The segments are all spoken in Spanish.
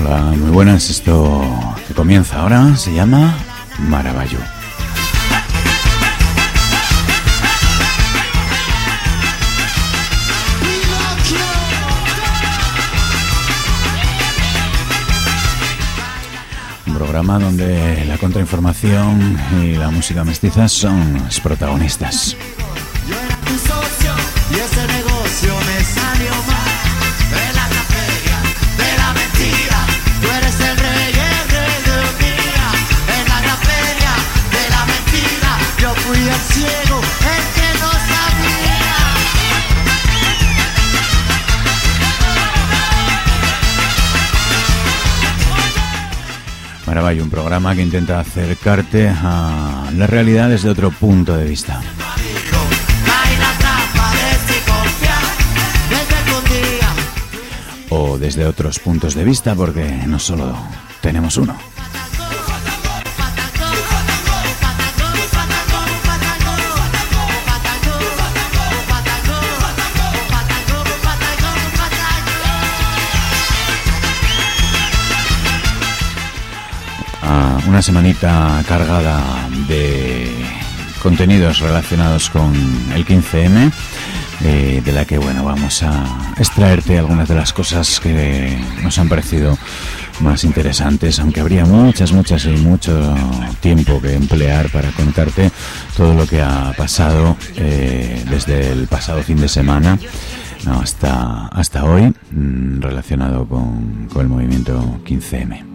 Hola, muy buenas. Esto que comienza ahora se llama Maravallo. Un programa donde la contrainformación y la música mestiza son los protagonistas. Hay un programa que intenta acercarte a la realidad desde otro punto de vista. O desde otros puntos de vista, porque no solo tenemos uno. Una semanita cargada de contenidos relacionados con el 15M, eh, de la que bueno vamos a extraerte algunas de las cosas que nos han parecido más interesantes, aunque habría muchas, muchas y mucho tiempo que emplear para contarte todo lo que ha pasado eh, desde el pasado fin de semana hasta, hasta hoy mm, relacionado con, con el movimiento 15M.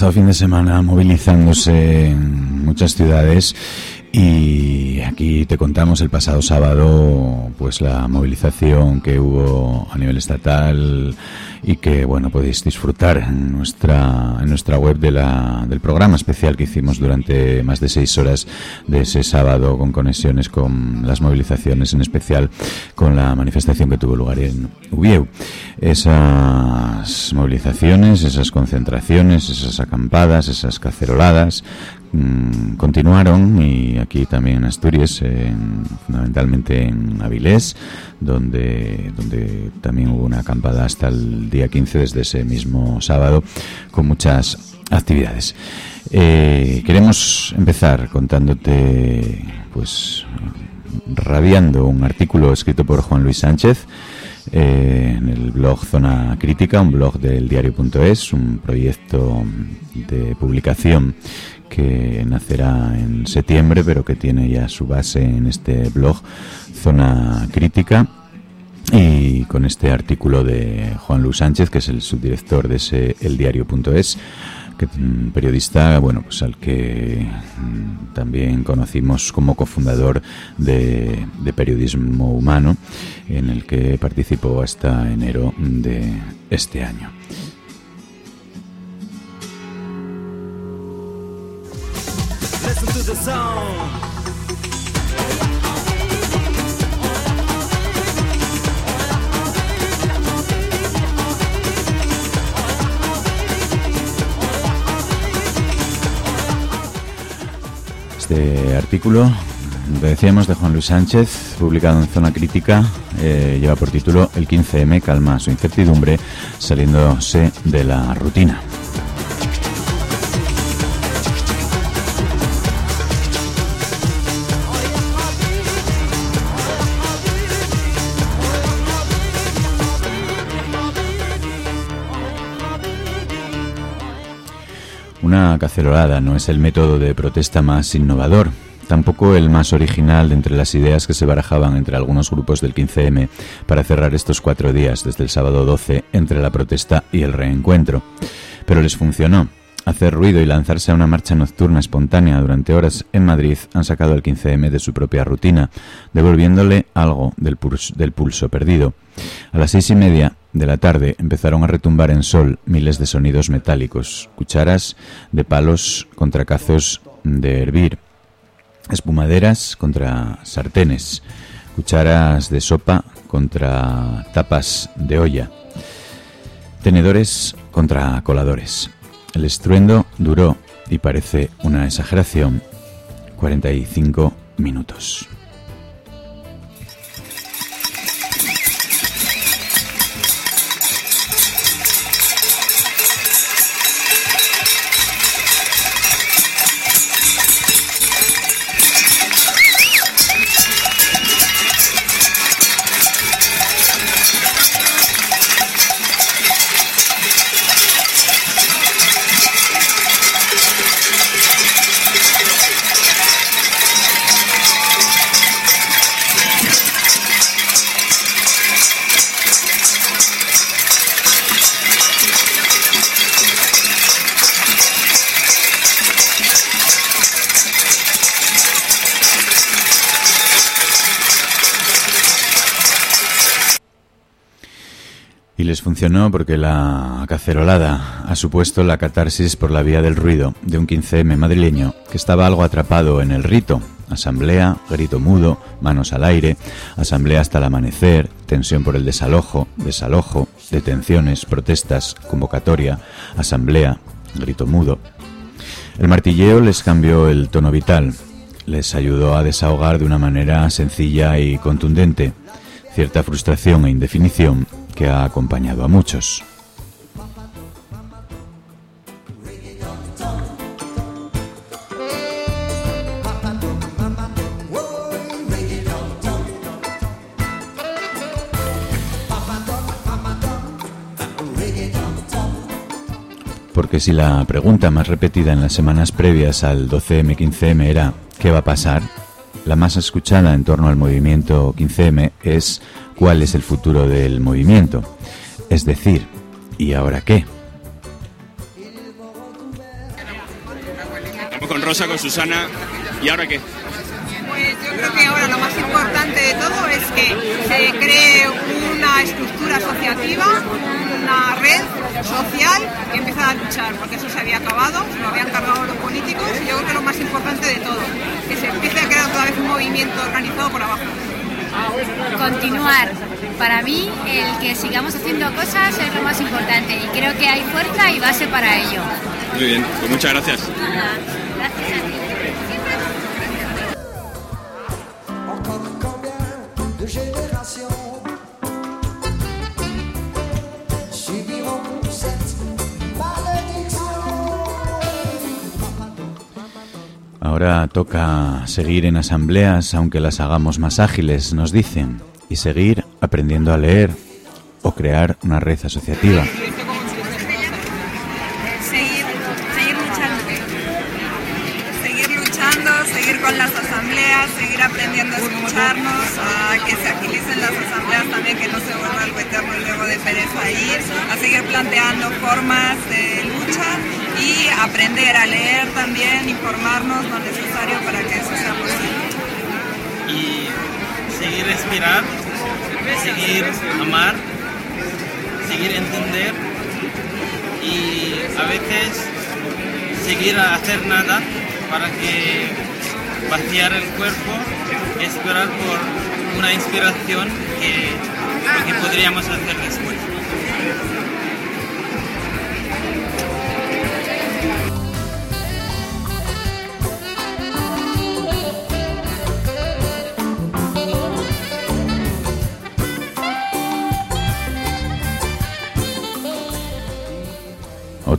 Pasado fin de semana movilizándose en muchas ciudades aquí te contamos el pasado sábado pues la movilización que hubo a nivel estatal y que bueno podéis disfrutar en nuestra en nuestra web de la, del programa especial que hicimos durante más de seis horas de ese sábado con conexiones con las movilizaciones en especial con la manifestación que tuvo lugar en Ubieu. Esas movilizaciones esas concentraciones esas acampadas esas caceroladas mmm, continuaron y aquí también en Asturias en, fundamentalmente en Avilés donde donde también hubo una acampada hasta el día 15 desde ese mismo sábado con muchas actividades. Eh, queremos empezar contándote, pues, radiando un artículo escrito por Juan Luis Sánchez eh, en el blog Zona Crítica, un blog del diario.es, un proyecto de publicación que nacerá en septiembre, pero que tiene ya su base en este blog Zona Crítica. Y con este artículo de Juan Luis Sánchez, que es el subdirector de ese eldiario.es, un periodista, bueno, pues al que mm, también conocimos como cofundador de, Periodismo Humano, en el que participó hasta enero de este año. Este artículo, lo decíamos, de Juan Luis Sánchez, publicado en Zona Crítica, eh, lleva por título El 15M calma su incertidumbre saliéndose de la rutina. Una cacerolada no es el método de protesta más innovador, tampoco el más original de entre las ideas que se barajaban entre algunos grupos del 15M para cerrar estos cuatro días desde el sábado 12 entre la protesta y el reencuentro. Pero les funcionó. Hacer ruido y lanzarse a una marcha nocturna espontánea durante horas en Madrid han sacado al 15M de su propia rutina, devolviéndole algo del del pulso perdido. A las seis y media de la tarde empezaron a retumbar en sol miles de sonidos metálicos, cucharas de palos contra cazos de hervir, espumaderas contra sartenes, cucharas de sopa contra tapas de olla, tenedores contra coladores. El estruendo duró, y parece una exageración, 45 minutos. Funcionó porque la cacerolada ha supuesto la catarsis por la vía del ruido de un 15M madrileño que estaba algo atrapado en el rito. Asamblea, grito mudo, manos al aire, asamblea hasta el amanecer, tensión por el desalojo, desalojo, detenciones, protestas, convocatoria, asamblea, grito mudo. El martilleo les cambió el tono vital, les ayudó a desahogar de una manera sencilla y contundente. Cierta frustración e indefinición que ha acompañado a muchos. Porque si la pregunta más repetida en las semanas previas al 12M-15M era ¿qué va a pasar? La más escuchada en torno al movimiento 15M es ¿cuál es el futuro del movimiento? Es decir, ¿y ahora qué? Estamos con Rosa, con Susana. ¿Y ahora qué? Pues yo creo que ahora lo más importante de todo es que se cree una estructura asociativa, una red social que empiece a luchar, porque eso se había acabado, se lo habían cargado los políticos y yo creo que lo más importante de todo, que se empiece a crear otra vez un movimiento organizado por abajo. Continuar. Para mí, el que sigamos haciendo cosas es lo más importante y creo que hay fuerza y base para ello. Muy bien, pues muchas gracias. Gracias a ti. Encore combien de générations Ahora toca seguir en asambleas, aunque las hagamos más ágiles, nos dicen, y seguir aprendiendo a leer o crear una red asociativa. Aprender a leer también, informarnos lo necesario para que eso sea posible. y seguir respirar, seguir amar, seguir entender y a veces seguir a hacer nada para que vaciar el cuerpo esperar por una inspiración que podríamos hacer después.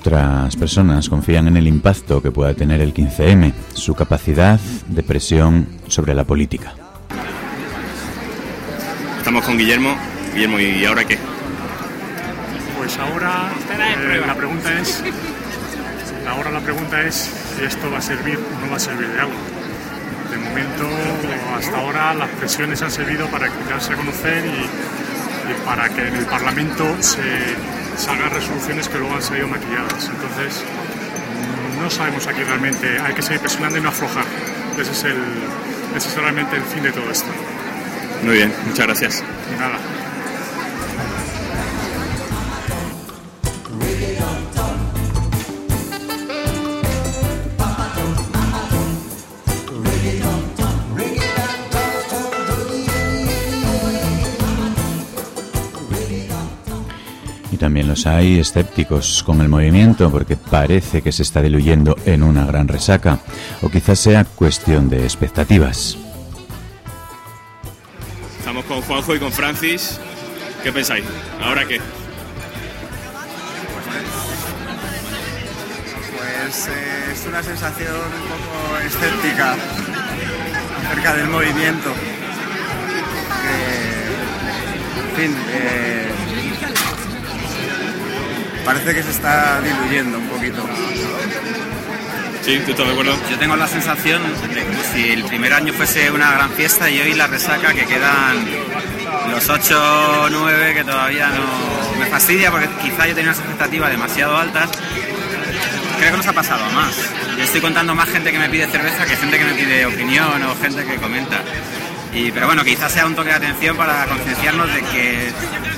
Otras personas confían en el impacto que pueda tener el 15M, su capacidad de presión sobre la política. Estamos con Guillermo. Guillermo, ¿y ahora qué? Pues ahora eh, la pregunta es, ahora la pregunta es si esto va a servir o no va a servir de algo. De momento, hasta ahora las presiones han servido para darse a conocer y, y para que en el Parlamento se salgan resoluciones que luego han salido maquilladas. Entonces, mm, no sabemos aquí realmente, hay que seguir presionando y no aflojar. Ese es, el, ese es realmente el fin de todo esto. Muy bien, muchas gracias. Nada. También los hay escépticos con el movimiento porque parece que se está diluyendo en una gran resaca, o quizás sea cuestión de expectativas. Estamos con Juanjo y con Francis. ¿Qué pensáis? ¿Ahora qué? Pues eh, es una sensación un poco escéptica acerca del movimiento. En fin, eh, parece que se está diluyendo un poquito. ¿Sí? ¿Tú estás de acuerdo? Yo tengo la sensación de que si el primer año fuese una gran fiesta y hoy la resaca que quedan los 8 o 9 que todavía no me fastidia porque quizá yo tenía unas expectativas demasiado altas. Creo que nos ha pasado más. Yo estoy contando más gente que me pide cerveza que gente que me pide opinión o gente que comenta. Y, pero bueno, quizás sea un toque de atención para concienciarnos de que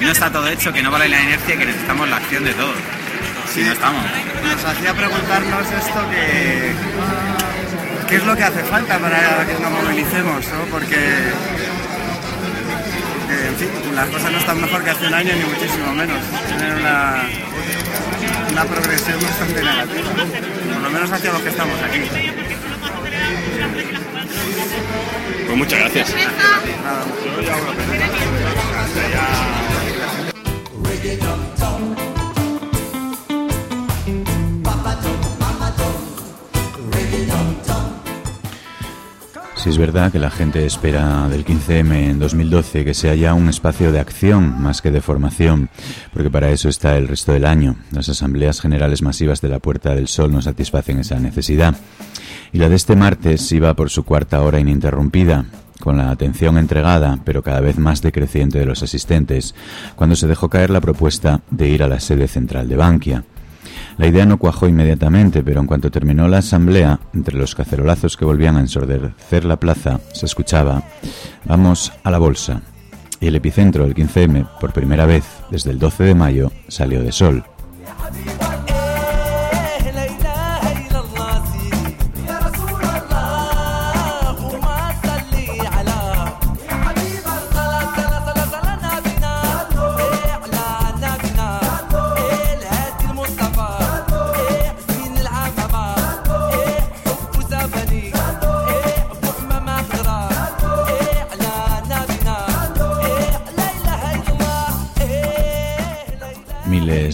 no está todo hecho, que no vale la inercia y que necesitamos la acción de todos. Si no estamos. Nos hacía preguntarnos esto que... ¿Qué es lo que hace falta para que nos movilicemos? ¿no? Porque, porque, en fin, las cosas no están mejor que hace un año ni muchísimo menos. Tienen una, una progresión bastante negativa, por lo menos hacia los que estamos aquí. Pues muchas gracias. Si es verdad que la gente espera del 15M en 2012 que sea ya un espacio de acción más que de formación, porque para eso está el resto del año. Las asambleas generales masivas de la Puerta del Sol no satisfacen esa necesidad. Y la de este martes iba por su cuarta hora ininterrumpida, con la atención entregada, pero cada vez más decreciente de los asistentes, cuando se dejó caer la propuesta de ir a la sede central de Bankia. La idea no cuajó inmediatamente, pero en cuanto terminó la asamblea, entre los cacerolazos que volvían a ensordecer la plaza, se escuchaba Vamos a la bolsa. Y el epicentro del 15M, por primera vez desde el 12 de mayo, salió de sol.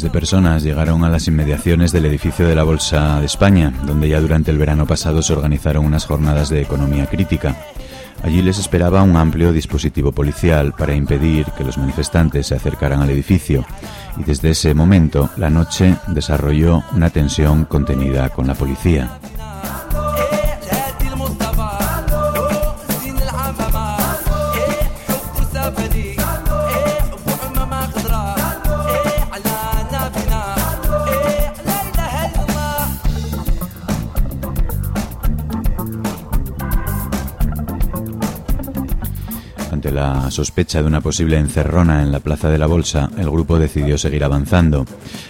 De personas llegaron a las inmediaciones del edificio de la Bolsa de España, donde ya durante el verano pasado se organizaron unas jornadas de economía crítica. Allí les esperaba un amplio dispositivo policial para impedir que los manifestantes se acercaran al edificio y desde ese momento la noche desarrolló una tensión contenida con la policía. Sospecha de una posible encerrona en la Plaza de la Bolsa, el grupo decidió seguir avanzando.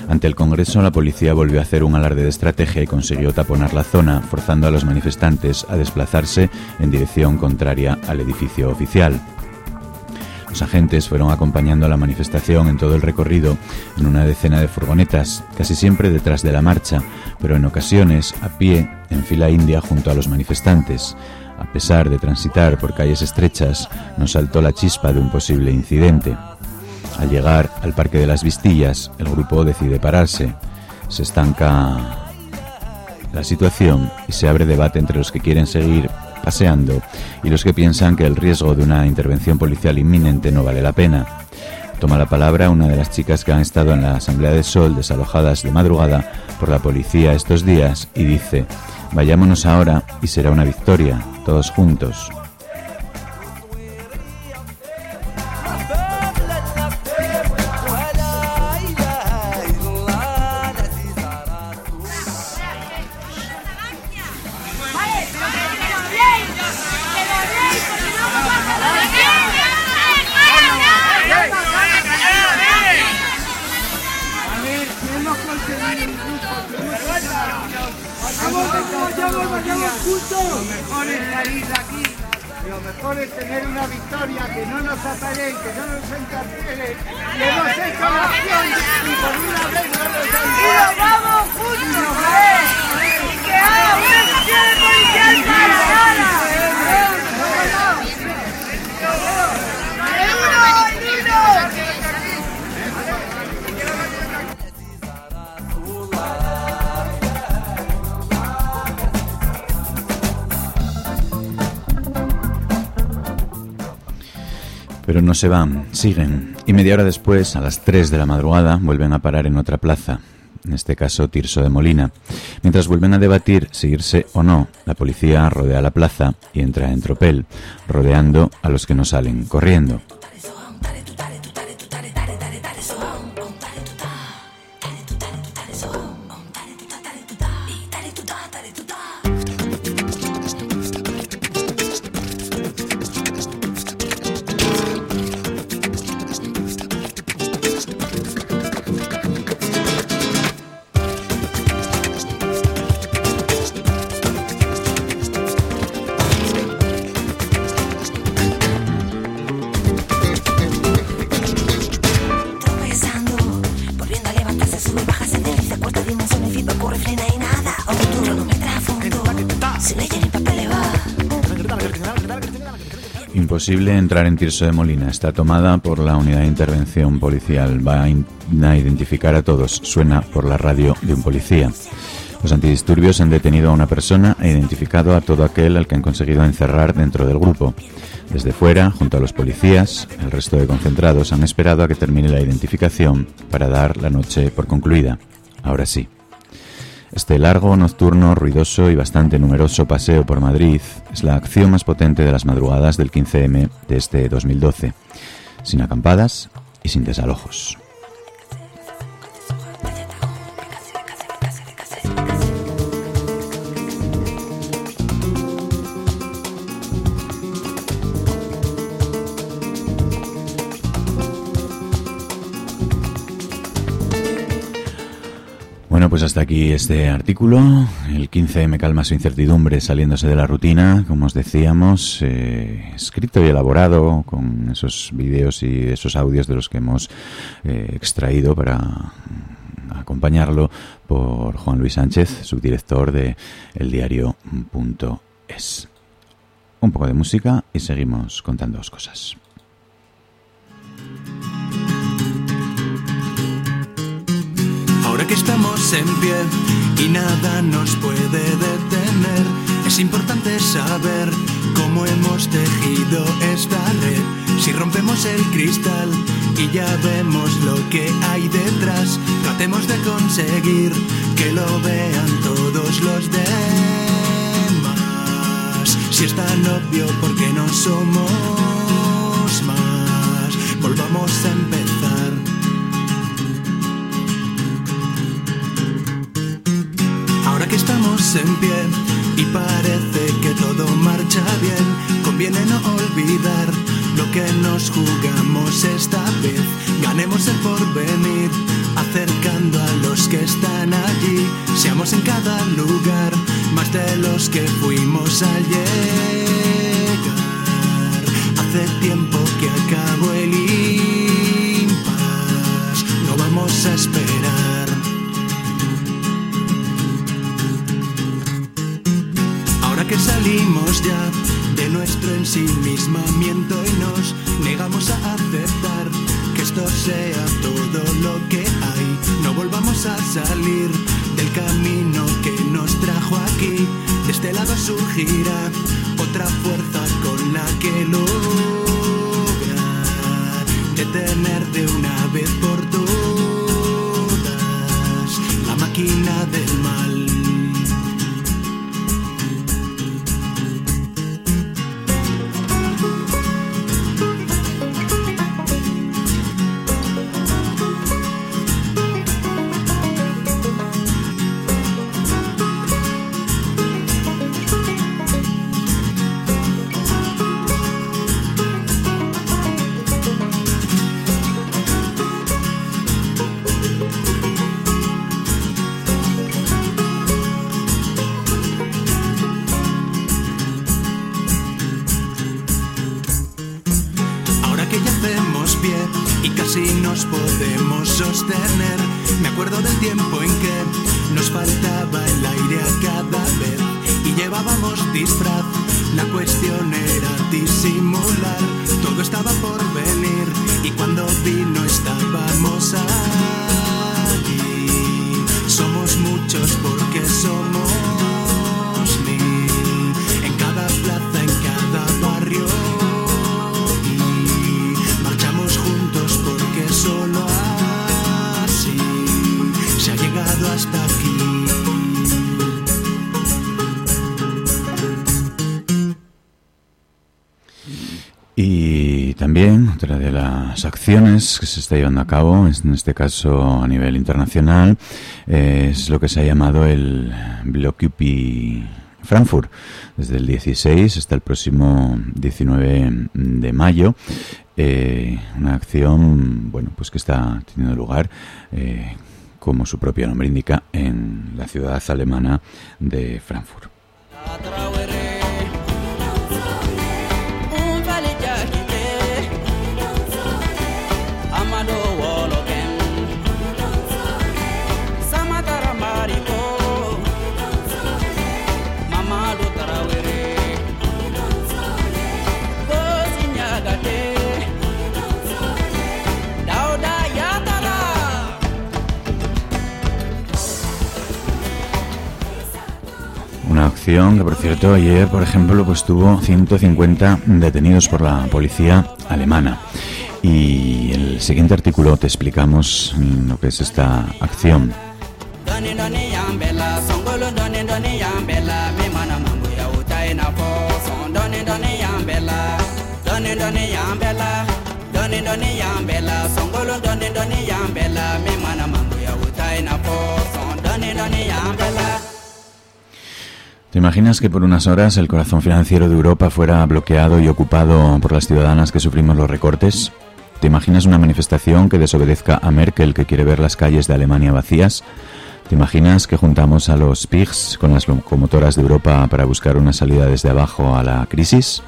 Ante el Congreso, la policía volvió a hacer un alarde de estrategia y consiguió taponar la zona, forzando a los manifestantes a desplazarse en dirección contraria al edificio oficial. Los agentes fueron acompañando a la manifestación en todo el recorrido en una decena de furgonetas, casi siempre detrás de la marcha, pero en ocasiones a pie en fila india junto a los manifestantes. A pesar de transitar por calles estrechas, nos saltó la chispa de un posible incidente. Al llegar al Parque de las Vistillas, el grupo decide pararse. Se estanca la situación y se abre debate entre los que quieren seguir paseando y los que piensan que el riesgo de una intervención policial inminente no vale la pena. Toma la palabra una de las chicas que han estado en la Asamblea de Sol desalojadas de madrugada por la policía estos días y dice, vayámonos ahora y será una victoria, todos juntos. Se van, siguen. Y media hora después, a las 3 de la madrugada, vuelven a parar en otra plaza, en este caso Tirso de Molina. Mientras vuelven a debatir si irse o no, la policía rodea la plaza y entra en tropel, rodeando a los que no salen corriendo. Imposible entrar en Tirso de Molina. Está tomada por la unidad de intervención policial. Va a, in- a identificar a todos. Suena por la radio de un policía. Los antidisturbios han detenido a una persona e identificado a todo aquel al que han conseguido encerrar dentro del grupo. Desde fuera, junto a los policías, el resto de concentrados han esperado a que termine la identificación para dar la noche por concluida. Ahora sí. Este largo, nocturno, ruidoso y bastante numeroso paseo por Madrid es la acción más potente de las madrugadas del 15M de este 2012, sin acampadas y sin desalojos. Pues hasta aquí este artículo. El 15M calma su incertidumbre saliéndose de la rutina, como os decíamos, eh, escrito y elaborado con esos vídeos y esos audios de los que hemos eh, extraído para acompañarlo por Juan Luis Sánchez, subdirector de eldiario.es. Un poco de música y seguimos contándoos cosas. Que estamos en pie y nada nos puede detener, es importante saber cómo hemos tejido esta red. Si rompemos el cristal y ya vemos lo que hay detrás, tratemos de conseguir que lo vean todos los demás. Si es tan obvio, porque no somos más? Volvamos a empezar. Que estamos en pie y parece que todo marcha bien, conviene no olvidar lo que nos jugamos esta vez. Ganemos el porvenir, acercando a los que están allí. Seamos en cada lugar más de los que fuimos llegar. Hace tiempo que acabó el impas, no vamos a esperar. Salimos ya de nuestro ensimismamiento y nos negamos a aceptar que esto sea todo lo que hay, no volvamos a salir del camino que nos trajo aquí. De este lado surgirá otra fuerza con la que lograr detener de una vez por todas la máquina del mal. Que se está llevando a cabo, en este caso a nivel internacional, eh, es lo que se ha llamado el Blocupi Frankfurt, desde el 16 hasta el próximo 19 de mayo. Eh, una acción, bueno, pues que está teniendo lugar, eh, como su propio nombre indica, en la ciudad alemana de Frankfurt. Que, por cierto, ayer, por ejemplo, pues tuvo 150 detenidos por la policía alemana. Y el siguiente artículo te explicamos mm, lo que es esta acción. ¿Te imaginas que por unas horas el corazón financiero de Europa fuera bloqueado y ocupado por las ciudadanas que sufrimos los recortes? ¿Te imaginas una manifestación que desobedezca a Merkel que quiere ver las calles de Alemania vacías? ¿Te imaginas que juntamos a los PIGs con las locomotoras de Europa para buscar una salida desde abajo a la crisis?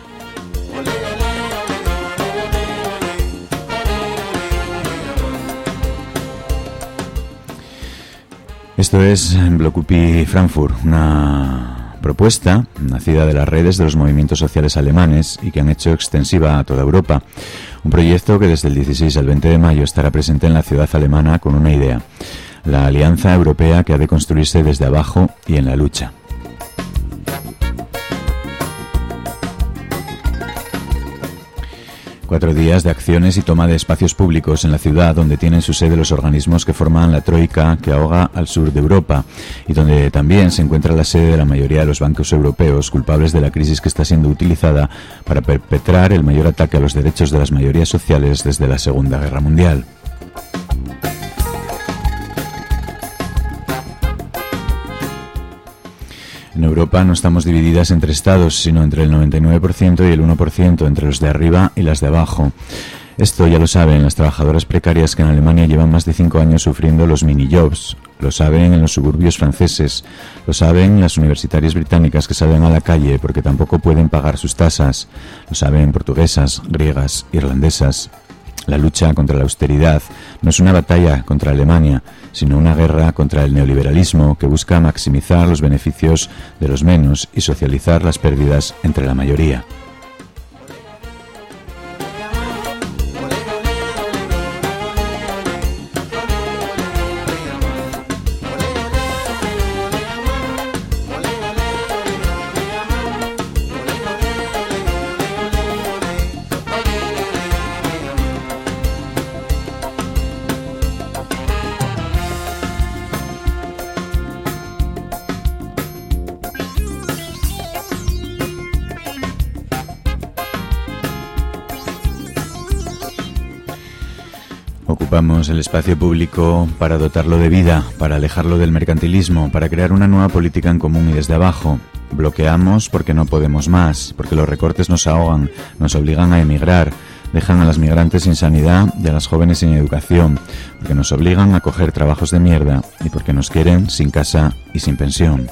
Esto es Blocupi Frankfurt, una propuesta nacida de las redes de los movimientos sociales alemanes y que han hecho extensiva a toda Europa. Un proyecto que desde el 16 al 20 de mayo estará presente en la ciudad alemana con una idea, la alianza europea que ha de construirse desde abajo y en la lucha. Cuatro días de acciones y toma de espacios públicos en la ciudad donde tienen su sede los organismos que forman la Troika que ahoga al sur de Europa y donde también se encuentra la sede de la mayoría de los bancos europeos culpables de la crisis que está siendo utilizada para perpetrar el mayor ataque a los derechos de las mayorías sociales desde la Segunda Guerra Mundial. En Europa no estamos divididas entre estados, sino entre el 99% y el 1% entre los de arriba y las de abajo. Esto ya lo saben las trabajadoras precarias que en Alemania llevan más de cinco años sufriendo los mini-jobs. Lo saben en los suburbios franceses. Lo saben las universitarias británicas que salen a la calle porque tampoco pueden pagar sus tasas. Lo saben portuguesas, griegas, irlandesas. La lucha contra la austeridad no es una batalla contra Alemania, sino una guerra contra el neoliberalismo que busca maximizar los beneficios de los menos y socializar las pérdidas entre la mayoría. El espacio público para dotarlo de vida, para alejarlo del mercantilismo, para crear una nueva política en común y desde abajo. Bloqueamos porque no podemos más, porque los recortes nos ahogan, nos obligan a emigrar, dejan a las migrantes sin sanidad y a las jóvenes sin educación, porque nos obligan a coger trabajos de mierda y porque nos quieren sin casa y sin pensión.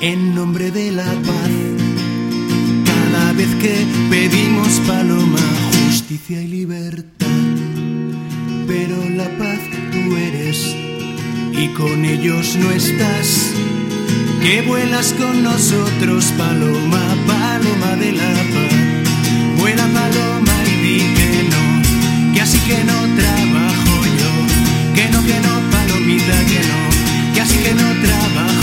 en nombre de la paz. Cada vez que pedimos paloma, justicia y libertad. Pero la paz tú eres y con ellos no estás. Que vuelas con nosotros, paloma, paloma de la paz. Vuela paloma y di que no, que así que no trabajo yo. Que no, que no, palomita, que no, que así que no trabajo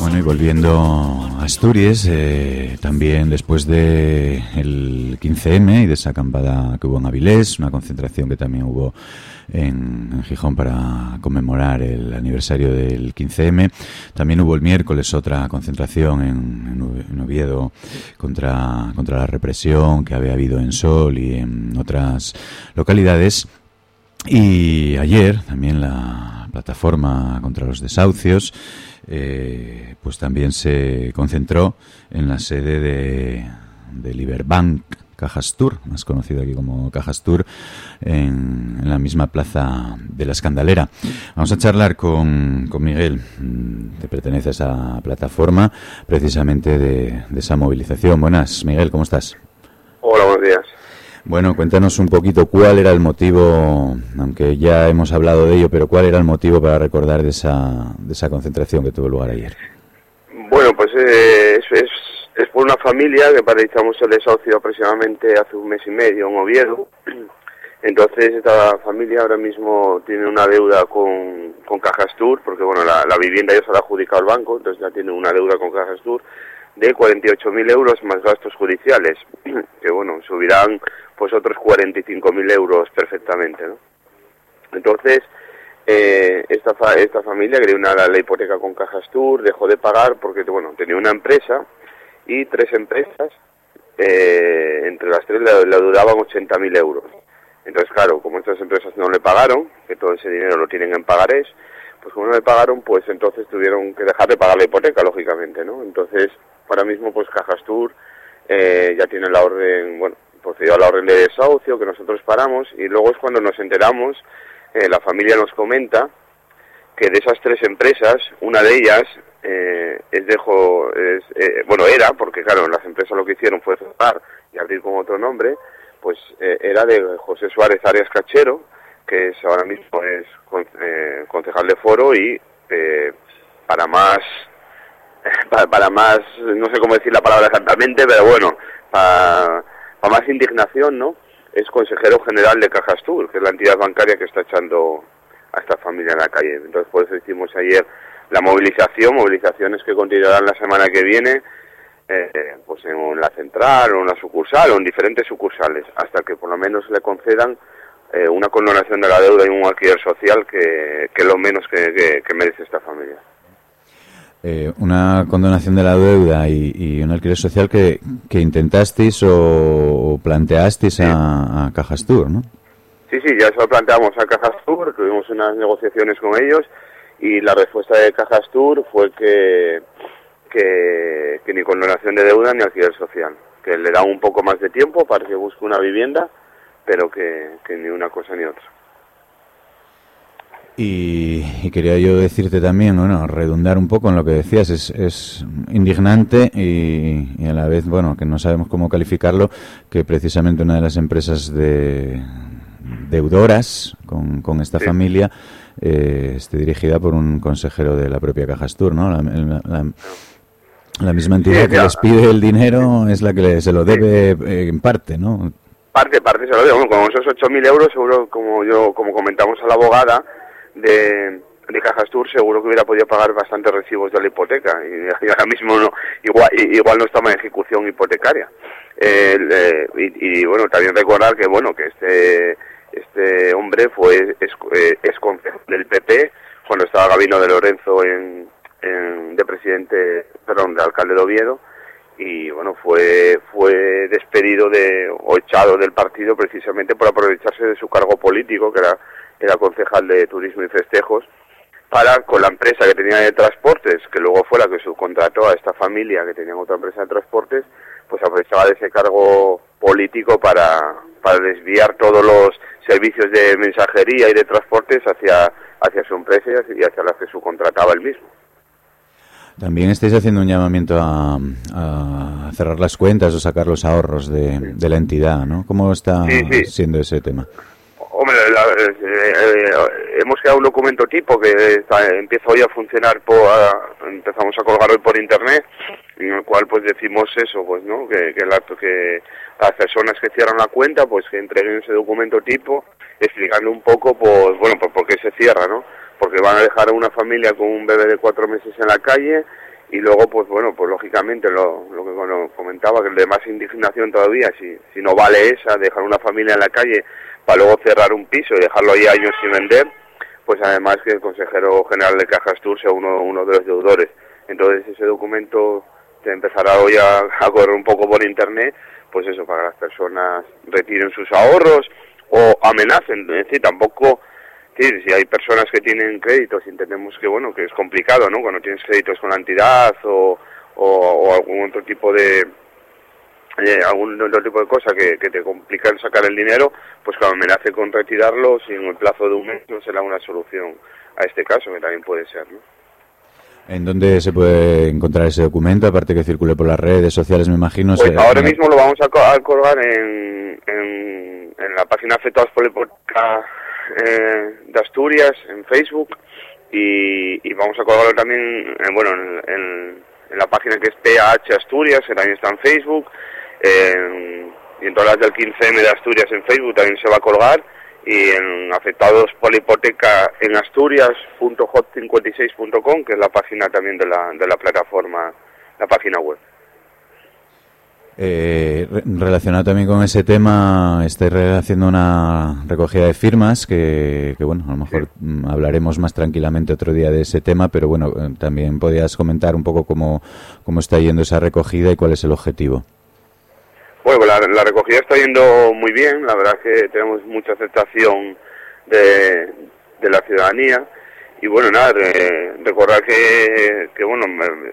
Bueno, y volviendo a Asturias, eh, también después de el 15M y de esa acampada que hubo en Avilés, una concentración que también hubo en, Gijón para conmemorar el aniversario del 15M. También hubo el miércoles otra concentración en, en Oviedo contra, contra la represión que había habido en Sol y en otras localidades. Y ayer también la plataforma contra los desahucios eh, pues también se concentró en la sede de, de Liberbank Iberbank Cajastur, más conocido aquí como Cajastur, en, en la misma plaza de la Escandalera. Vamos a charlar con, con Miguel, mm, que pertenece a esa plataforma, precisamente de, de esa movilización. Buenas, Miguel, ¿cómo estás? Hola, buenos días. Bueno, cuéntanos un poquito cuál era el motivo, aunque ya hemos hablado de ello, pero cuál era el motivo para recordar de esa, de esa concentración que tuvo lugar ayer. Bueno, pues eh, es, es, es por una familia que paralizamos el desahucio aproximadamente hace un mes y medio en Oviedo. Entonces esta familia ahora mismo tiene una deuda con, con Cajastur, porque bueno, la, la vivienda ya se la ha adjudicado el banco, entonces ya tiene una deuda con Cajastur de 48.000 euros más gastos judiciales, que bueno, subirán pues otros 45.000 euros perfectamente, ¿no? Entonces, eh, esta, fa- esta familia creó una hipoteca con Cajastur, dejó de pagar porque, bueno, tenía una empresa y tres empresas, eh, entre las tres le, le duraban 80.000 euros. Entonces, claro, como estas empresas no le pagaron, que todo ese dinero lo tienen en pagarés, pues como no le pagaron, pues entonces tuvieron que dejar de pagar la hipoteca, lógicamente, ¿no? Entonces, ahora mismo, pues Cajastur eh, ya tiene la orden, bueno, procedió a la orden de desahucio que nosotros paramos y luego es cuando nos enteramos, eh, la familia nos comenta que de esas tres empresas, una de ellas eh, es dejo, es, eh, bueno, era, porque claro, las empresas lo que hicieron fue cerrar y abrir con otro nombre, pues eh, era de José Suárez Arias Cachero, que es ahora mismo es con- eh, concejal de foro y eh, para más para, para más no sé cómo decir la palabra exactamente pero bueno para, para más indignación no es consejero general de Cajastur que es la entidad bancaria que está echando a esta familia en la calle. Entonces por eso hicimos ayer la movilización movilizaciones que continuarán la semana que viene eh, pues en la central o en la sucursal o en diferentes sucursales hasta que por lo menos le concedan eh, una condonación de la deuda y un alquiler social que, que es lo menos que, que- que merece esta familia. Eh, una condonación de la deuda y, y un alquiler social que, que intentasteis o, o planteasteis a, a Cajastur, ¿no? Sí, sí, ya se lo planteamos a Cajastur, tuvimos unas negociaciones con ellos y la respuesta de Cajastur fue que, que, que ni condonación de deuda ni alquiler social, que le da un poco más de tiempo para que busque una vivienda, pero que, que ni una cosa ni otra. Y, y quería yo decirte también, bueno, redundar un poco en lo que decías, es, es indignante y, y a la vez, bueno, que no sabemos cómo calificarlo, que precisamente una de las empresas de deudoras con, con esta familia eh, esté dirigida por un consejero de la propia Cajastur, ¿no? La, la- la- la misma entidad Sí, que les pide el dinero es la que le- se lo debe eh, en parte, ¿no? Parte, parte se lo digo, bueno, con esos 8.000 euros seguro, como yo, como comentamos a la abogada de, de Cajastur, seguro que hubiera podido pagar bastantes recibos de la hipoteca y, y ahora mismo no, igual, igual no estaba en ejecución hipotecaria. Eh, y, y, bueno, también recordar que bueno, que este, este hombre fue es, eh, concejal del PP cuando estaba Gabino de Lorenzo en, en- de presidente, perdón, de alcalde de Oviedo. Y bueno fue fue despedido de o echado del partido precisamente por aprovecharse de su cargo político que era era concejal de turismo y festejos para con la empresa que tenía de transportes que luego fue la que subcontrató a esta familia que tenía otra empresa de transportes pues aprovechaba de ese cargo político para para desviar todos los servicios de mensajería y de transportes hacia hacia su empresa y hacia las que subcontrataba él mismo También estáis haciendo un llamamiento a, a cerrar las cuentas o sacar los ahorros de, de la entidad, ¿no? ¿Cómo está Sí, sí. siendo ese tema? La- eh, eh, hemos creado un documento tipo que está- empieza hoy a funcionar, por, a- empezamos a colgar hoy por internet, en el cual pues decimos eso, pues no, que, que, la- que las personas que cierran la cuenta, pues que entreguen ese documento tipo, explicando un poco, pues bueno, pues por qué se cierra, ¿no? Porque van a dejar a una familia con un bebé de cuatro meses en la calle y luego, pues bueno, pues lógicamente lo, lo que bueno, comentaba, que el de más indignación todavía, si, si no vale esa, dejar una familia en la calle para luego cerrar un piso y dejarlo ahí años sin vender, pues además que el consejero general de Cajastur sea uno, de los deudores. Entonces ese documento se empezará hoy a, correr un poco por internet, pues eso, para que las personas retiren sus ahorros o amenacen. Es decir, tampoco, si hay personas que tienen créditos entendemos que, bueno, que es complicado, ¿no? Cuando tienes créditos con la entidad o, o algún otro tipo de, eh, algún otro tipo de cosa que, que te complica el sacar el dinero, pues que amenace con retirarlo si en el plazo de un mes no será una solución a este caso, que también puede ser, ¿no? ¿En dónde se puede encontrar ese documento? Aparte que circule por las redes sociales, me imagino. Pues se- ahora mismo lo vamos a, co- a colgar en, en, en la página afectados por la eh, de Asturias, en Facebook, y, y vamos a colgarlo también, en, bueno, en, en- en la página que es PAH Asturias, que también está en Facebook, en- y en todas las del 15M de Asturias en Facebook también se va a colgar, y en afectados por la hipoteca en asturias.hot56.com, que es la página también de la, de la plataforma, la página web. Eh, re- relacionado también con ese tema, re- haciendo una recogida de firmas que, que, bueno, a lo mejor mm, hablaremos más tranquilamente otro día de ese tema, pero bueno, eh, también podías comentar un poco cómo, cómo está yendo esa recogida y cuál es el objetivo. Bueno, la, recogida está yendo muy bien, la verdad es que tenemos mucha aceptación de, de la ciudadanía. Y bueno, nada, re- recordar que, que bueno,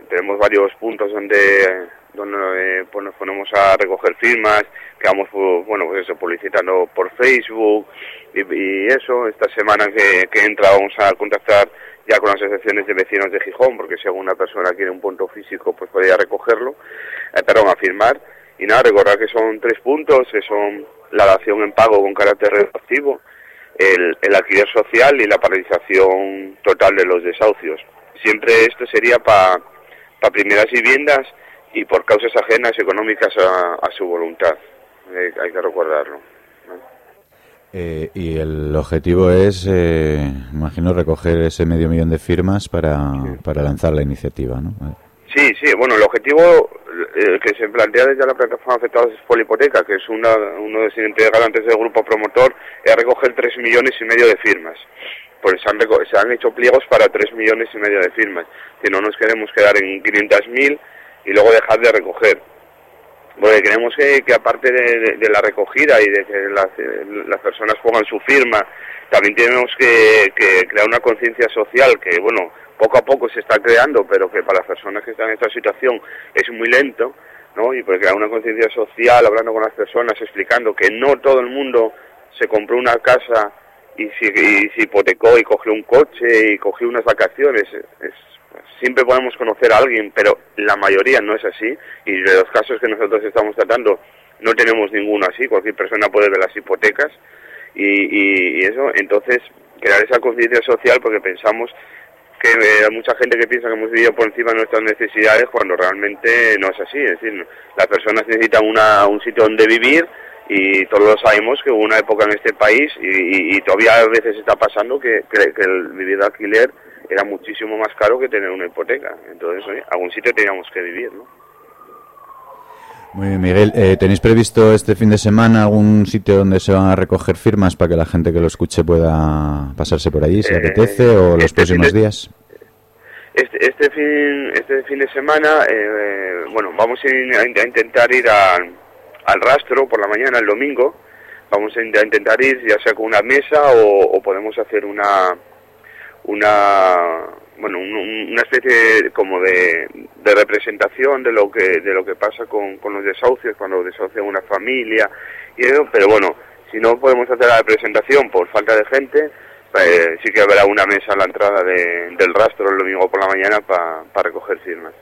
tenemos varios puntos donde donde pues nos ponemos a recoger firmas, que vamos, pues, bueno, pues eso, publicitando por Facebook y, y eso, esta semana que, que entra vamos a contactar ya con las asociaciones de vecinos de Gijón, porque si alguna persona quiere un punto físico, pues podría recogerlo, eh, perdón, a firmar. Y nada, recordar que son tres puntos, que son la dación en pago con carácter retroactivo, el, el alquiler social y la paralización total de los desahucios. Siempre esto sería para primeras viviendas y por causas ajenas económicas a, a su voluntad. Eh, hay que recordarlo. Eh, y el objetivo es, eh, imagino, recoger ese medio millón de firmas para, para lanzar la iniciativa, ¿no? Sí, sí, bueno, el objetivo eh, que se plantea desde la plataforma afectados por la hipoteca, que es una, uno de los integrantes del grupo promotor, es recoger tres millones y medio de firmas. Pues se han, se han hecho pliegos para tres millones y medio de firmas. Que no nos queremos quedar en 500.000 y luego dejar de recoger. Porque creemos que, que aparte de, de- de la recogida y de que las, eh, las personas pongan su firma, también tenemos que, que crear una conciencia social que, bueno, poco a poco se está creando, pero que para las personas que están en esta situación es muy lento, ¿no? Y porque crear una conciencia social, hablando con las personas, explicando que no todo el mundo se compró una casa y se, y se hipotecó y cogió un coche y cogió unas vacaciones. Es, siempre podemos conocer a alguien, pero la mayoría no es así. Y de los casos que nosotros estamos tratando, no tenemos ninguno así. Cualquier persona puede ver las hipotecas y, y- y eso. Entonces, crear esa conciencia social porque pensamos que eh, hay mucha gente que piensa que hemos vivido por encima de nuestras necesidades cuando realmente no es así. Es decir, las personas necesitan una, un sitio donde vivir y todos sabemos que hubo una época en este país y, todavía a veces está pasando que, que- que el vivir de alquiler era muchísimo más caro que tener una hipoteca. Entonces, oye, algún sitio teníamos que vivir, ¿no? Muy bien, Miguel. Eh, ¿Tenéis previsto este fin de semana algún sitio donde se van a recoger firmas para que la gente que lo escuche pueda pasarse por allí, si Eh, apetece, o los este próximos de- días? Este, este fin este fin de semana, eh, bueno, vamos a, in- a in- a intentar ir al, al rastro por la mañana, el domingo. Vamos a intentar ir ya sea con una mesa o, o podemos hacer una una bueno un- un- una especie como de, representación de lo que de lo que pasa con, con los desahucios cuando desahucian una familia y eso, pero bueno si no podemos hacer la representación por falta de gente eh, sí que habrá una mesa a la entrada de- del rastro el domingo por la mañana para recoger firmas.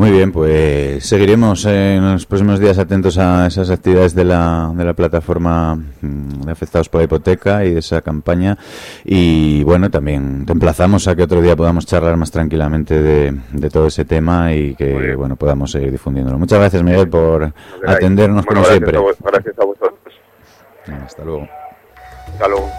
Muy bien, pues seguiremos en los próximos días atentos a esas actividades de la, de la plataforma mm, de afectados por la hipoteca y de esa campaña. Y bueno, también te emplazamos a que otro día podamos charlar más tranquilamente de, de todo ese tema y que bueno podamos seguir difundiéndolo. Muchas gracias, Miguel, por atendernos Bueno, como gracias siempre. a vos- gracias a vosotros. Hasta luego. Hasta luego.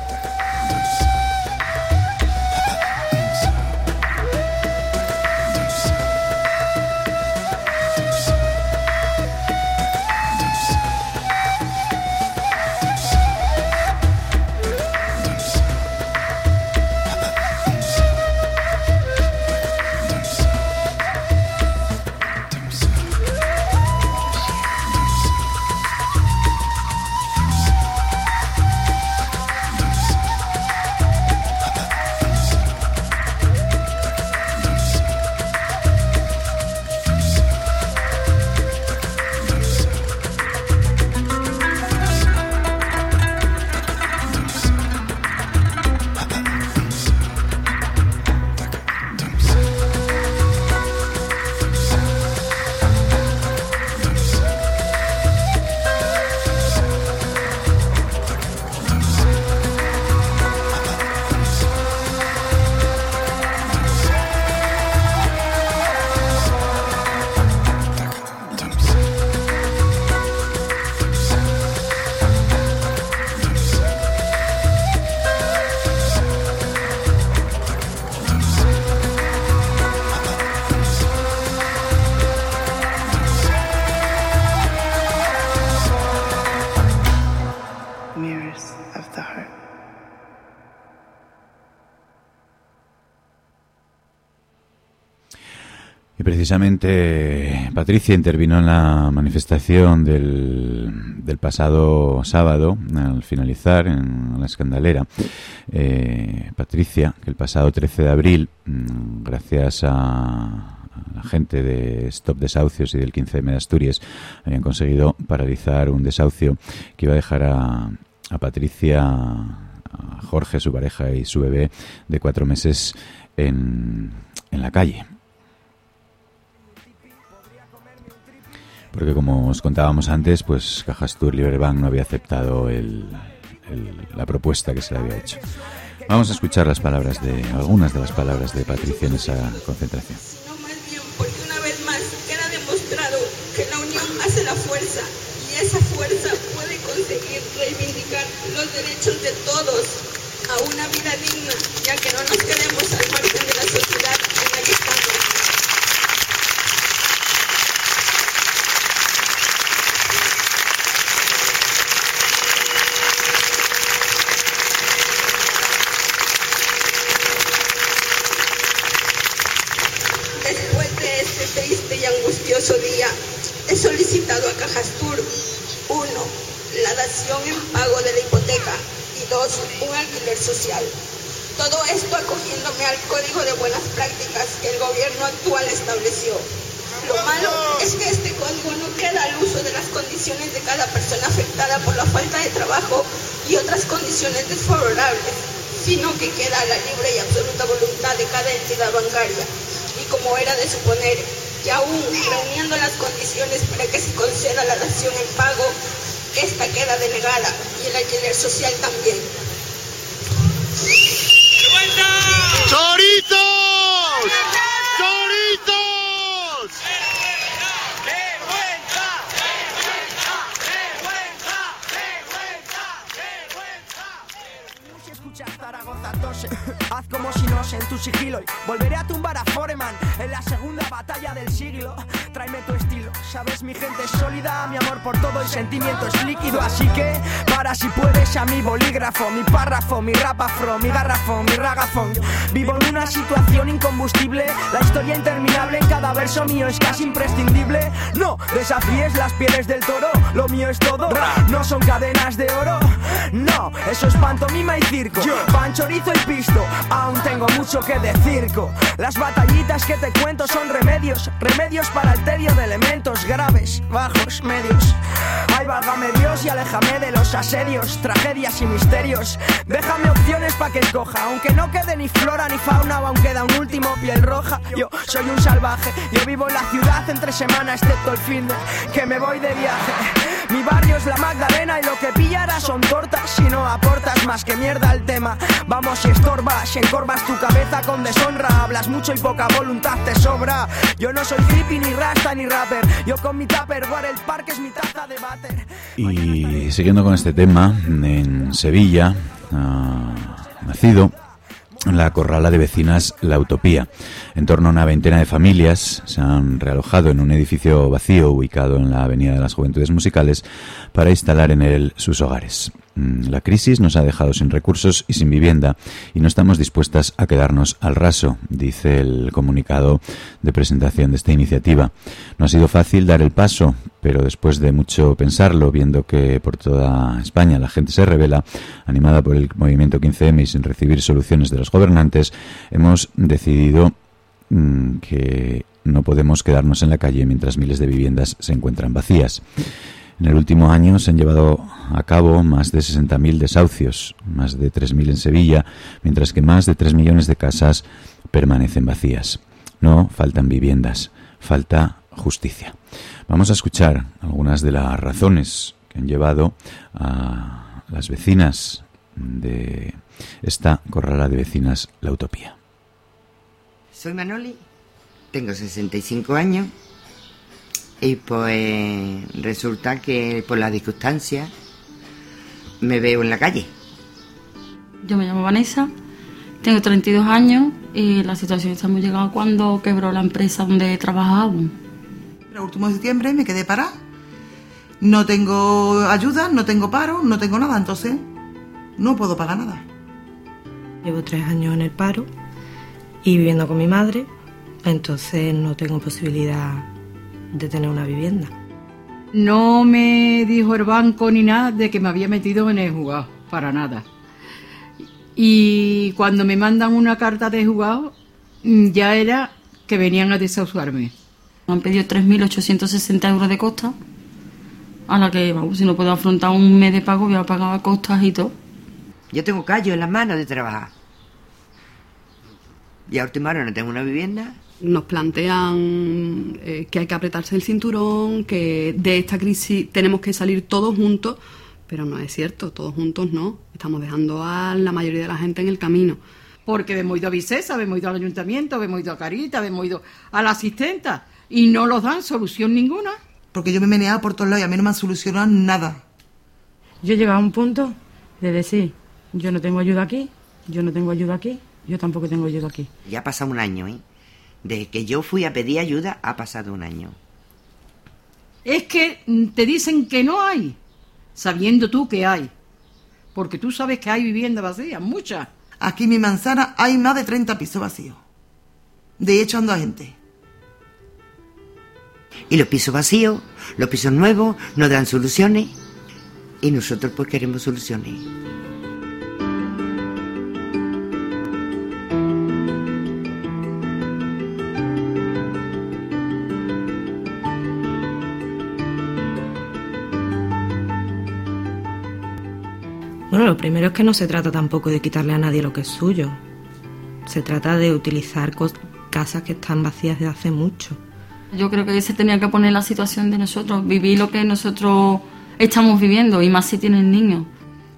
Precisamente Patricia intervino en la manifestación del, del pasado sábado, al finalizar en la escandalera. Eh, Patricia, que el pasado 13 de abril, mm, gracias a, la gente de Stop Desahucios y del 15M de Asturias, habían conseguido paralizar un desahucio que iba a dejar a, a Patricia, a Jorge, su pareja y su bebé de cuatro meses en, en la calle. Porque como os contábamos antes, pues Cajas Tour Liberbank no había aceptado el- la propuesta que se le había hecho. Vamos a escuchar las palabras de algunas de las palabras de Patricia en esa concentración. porque una vez más queda demostrado que la unión hace la fuerza y esa fuerza puede conseguir reivindicar los derechos de todos a una vida digna, ya que no nos quedemos al margen de la sociedad en la que estamos. Después de este triste y angustioso día, he solicitado a Cajastur, uno, la dación en pago de la hipoteca y dos, un alquiler social. Todo esto acogiéndome al código de buenas prácticas que el gobierno actual estableció. Lo malo es que este código no queda al uso de las condiciones de cada persona afectada por la falta de trabajo y otras condiciones desfavorables, sino que queda a la libre y absoluta voluntad de cada entidad bancaria. Y era de suponer, y aún reuniendo las condiciones para que se conceda la dación en pago, esta queda denegada y el alquiler social también. Tu sigilo y volveré a tumbar a Foreman en la segunda batalla del siglo. Tráeme tu estilo, sabes mi gente es sólida, mi amor por todo el sentimiento es líquido, así que para si puedes a mi bolígrafo, mi párrafo, mi rap afro, mi garrafón, mi ragazón. Vivo en una situación incombustible, la historia interminable en cada verso mío es casi imprescindible. No desafíes las pieles del toro, lo mío es todo, no son cadenas de oro. No, eso es pantomima y circo. Pan, chorizo y pisto, aún tengo mucho que decir. co. Las batallitas que te cuento son remedios, remedios para el tedio de elementos graves, bajos, medios. Ay, válgame Dios y aléjame de los asedios, tragedias y misterios. Déjame opciones para que escoja, aunque no quede ni flora ni fauna, aún queda un último piel roja. Yo soy un salvaje, yo vivo en la ciudad entre semana, excepto el fin de que me voy de viaje. Mi barrio es la Magdalena y lo que pillarás son tortas si no aportas más que mierda al tema. Vamos si estorbas, si encorvas tu cabeza con deshonra, hablas mucho y poca voluntad te sobra. Yo no soy hippie ni rasta ni rapper, yo con mi tupperware el parque es mi taza de váter. Y siguiendo con este tema, en Sevilla ha nacido la corrala de vecinas La Utopía. En torno a una veintena de familias se han realojado en un edificio vacío ubicado en la Avenida de las Juventudes Musicales para instalar en él sus hogares. Mm, La crisis nos ha dejado sin recursos y sin vivienda y no estamos dispuestas a quedarnos al raso, dice el comunicado de presentación de esta iniciativa. No ha sido fácil dar el paso, pero después de mucho pensarlo, viendo que por toda España la gente se revela, animada por el movimiento 15M y sin recibir soluciones de los gobernantes, hemos decidido mm, que no podemos quedarnos en la calle mientras miles de viviendas se encuentran vacías. En el último año se han llevado a cabo más de 60.000 desahucios, más de 3.000 en Sevilla, mientras que más de 3 millones de casas permanecen vacías. No faltan viviendas, falta justicia. Vamos a escuchar algunas de las razones que han llevado a las vecinas de esta corrala de vecinas La Utopía. Soy Manoli, tengo 65 años y pues resulta que por las circunstancias me veo en la calle. Yo me llamo Vanessa, tengo 32 años y la situación está muy llegada cuando quebró la empresa donde trabajábamos. El último de septiembre me quedé parada. No tengo ayuda, no tengo paro, no tengo nada. Entonces, no puedo pagar nada. Llevo tres años en el paro y viviendo con mi madre, entonces no tengo posibilidad de tener una vivienda. No me dijo el banco ni nada de que me había metido en el juzgado, para nada. Y cuando me mandan una carta de juzgado, mm, ya era que venían a desahuciarme. Me han pedido 3.860 euros de costa, a la que, vamos, si no puedo afrontar un mes de pago, voy a pagar costas y todo. Yo tengo callo en las manos de trabajar. Y a última hora no tengo una vivienda. Nos plantean eh, que hay que apretarse el cinturón, que de esta crisis tenemos que salir todos juntos, pero no es cierto, todos juntos no. Estamos dejando a la mayoría de la gente en el camino. Porque hemos ido a Vicesa, hemos ido al ayuntamiento, hemos ido a Carita, hemos ido a la asistenta y no nos dan solución ninguna. Porque yo me he meneado por todos lados y a mí no me han solucionado nada. Yo he llegado a un punto de decir, yo no tengo ayuda aquí, yo no tengo ayuda aquí, yo tampoco tengo ayuda aquí. Ya ha pasado un año, ¿eh? Desde que yo fui a pedir ayuda ha pasado un año. Es que te dicen que no hay, sabiendo tú que hay. Porque tú sabes que hay viviendas vacías, muchas. Aquí en mi manzana hay más de 30 pisos vacíos. De hecho, ando a gente. Y los pisos vacíos, los pisos nuevos, no dan soluciones. Y nosotros pues queremos soluciones. Bueno, lo primero es que no se trata tampoco de quitarle a nadie lo que es suyo. Se trata de utilizar casas que están vacías desde hace mucho. Yo creo que se tenía que poner la situación de nosotros, vivir lo que nosotros estamos viviendo, y más si tienen niños.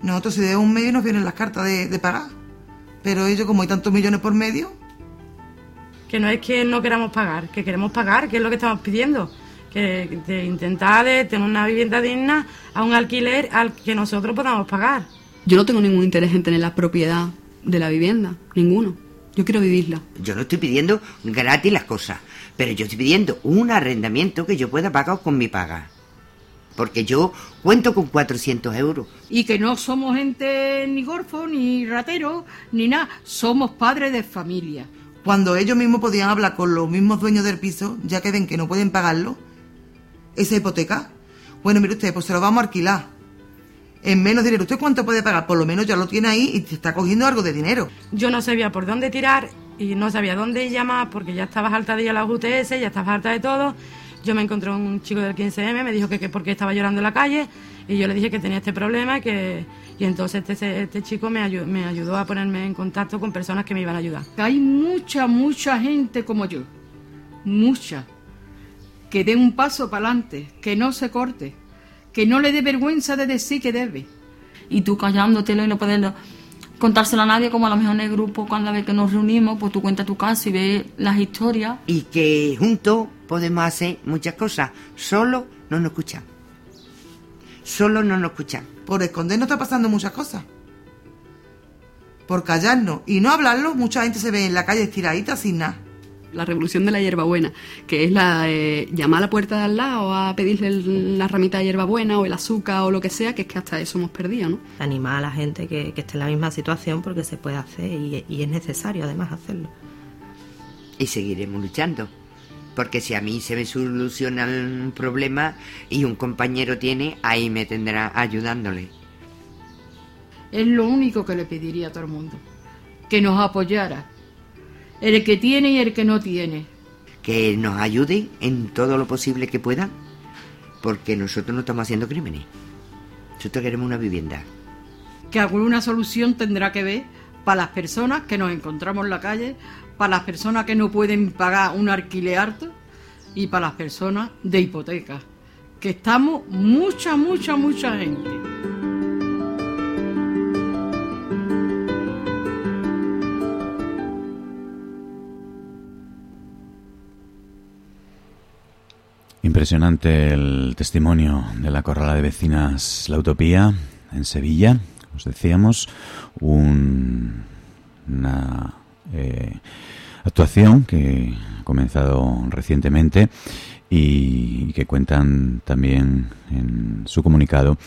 Nosotros si de un medio nos vienen las cartas de, de pagar. Pero ellos, como hay tantos millones por medio, Que no es que no queramos pagar, que queremos pagar, que es lo que estamos pidiendo. Que de intentar de tener una vivienda digna a un alquiler al que nosotros podamos pagar. Yo no tengo ningún interés en tener la propiedad de la vivienda, ninguno. Yo quiero vivirla. Yo no estoy pidiendo gratis las cosas, pero yo estoy pidiendo un arrendamiento que yo pueda pagar con mi paga. Porque yo cuento con 400 euros. Y que no somos gente ni gorfo, ni ratero, ni nada. Somos padres de familia. cuando ellos mismos podían hablar con los mismos dueños del piso, ya que ven que no pueden pagarlo, esa hipoteca, bueno, mire usted, pues se lo vamos a alquilar. En menos dinero, ¿usted cuánto puede pagar? Por lo menos ya lo tiene ahí y te está cogiendo algo de dinero. Yo no sabía por dónde tirar y no sabía dónde llamar porque ya estaba harta de ir a las UTS, ya estaba harta de todo. Yo me encontré un chico del 15M, me dijo que, que porque estaba llorando en la calle y yo le dije que tenía este problema y que y entonces este, este chico me, ayu- me ayudó a ponerme en contacto con personas que me iban a ayudar. Hay mucha, mucha gente como yo. Mucha. Que dé un paso para adelante, que no se corte, que no le dé vergüenza de decir que debe. Y tú callándotelo y no poderlo contárselo a nadie, como a lo mejor en el grupo, cuando vez que nos reunimos, pues tú cuentas tu caso y ves las historias. Y que juntos podemos hacer muchas cosas. Solo no nos escuchan. Solo no nos escuchan. Por escondernos está pasando muchas cosas. Por callarnos y no hablarlo, mucha gente se ve en la calle estiradita sin nada. La revolución de la hierbabuena, que es la eh, llamar a la puerta de al lado a pedirle el- la ramita de hierbabuena o el azúcar o lo que sea, que es que hasta eso hemos perdido, ¿no? Animar a la gente que, que esté en la misma situación porque se puede hacer y, y es necesario además hacerlo. Y seguiremos luchando. Porque si a mí se me soluciona un problema y un compañero tiene, ahí me tendrá ayudándole. Es lo único que le pediría a todo el mundo. Que nos apoyara. El que tiene y el que no tiene. Que nos ayuden en todo lo posible que puedan. Porque nosotros no estamos haciendo crímenes. Nosotros queremos una vivienda. Que alguna solución tendrá que ver para las personas que nos encontramos en la calle, para las personas que no pueden pagar un alquiler alto y para las personas de hipoteca. Que estamos mucha, mucha, mucha gente. Impresionante el testimonio de la corrala de vecinas La Utopía en Sevilla. Os decíamos, un- una eh, actuación que ha comenzado recientemente y que cuentan también en su comunicado.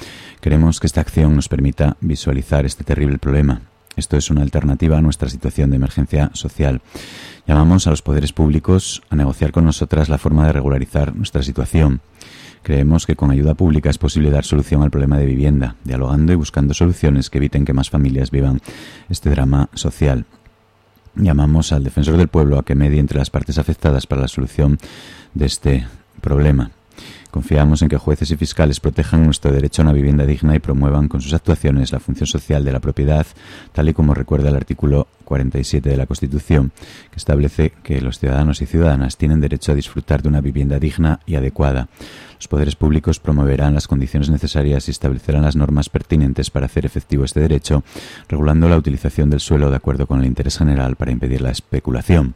Queremos que esta acción nos permita visualizar este terrible problema. Esto es una alternativa a nuestra situación de emergencia social. Llamamos a los poderes públicos a negociar con nosotras la forma de regularizar nuestra situación. Creemos que con ayuda pública es posible dar solución al problema de vivienda, dialogando y buscando soluciones que eviten que más familias vivan este drama social. Llamamos al defensor del pueblo a que medie entre las partes afectadas para la solución de este problema. Confiamos en que jueces y fiscales protejan nuestro derecho a una vivienda digna y promuevan con sus actuaciones la función social de la propiedad, tal y como recuerda el artículo 47 de la Constitución, que establece que los ciudadanos y ciudadanas tienen derecho a disfrutar de una vivienda digna y adecuada. Los poderes públicos promoverán las condiciones necesarias y establecerán las normas pertinentes para hacer efectivo este derecho, regulando la utilización del suelo de acuerdo con el interés general para impedir la especulación.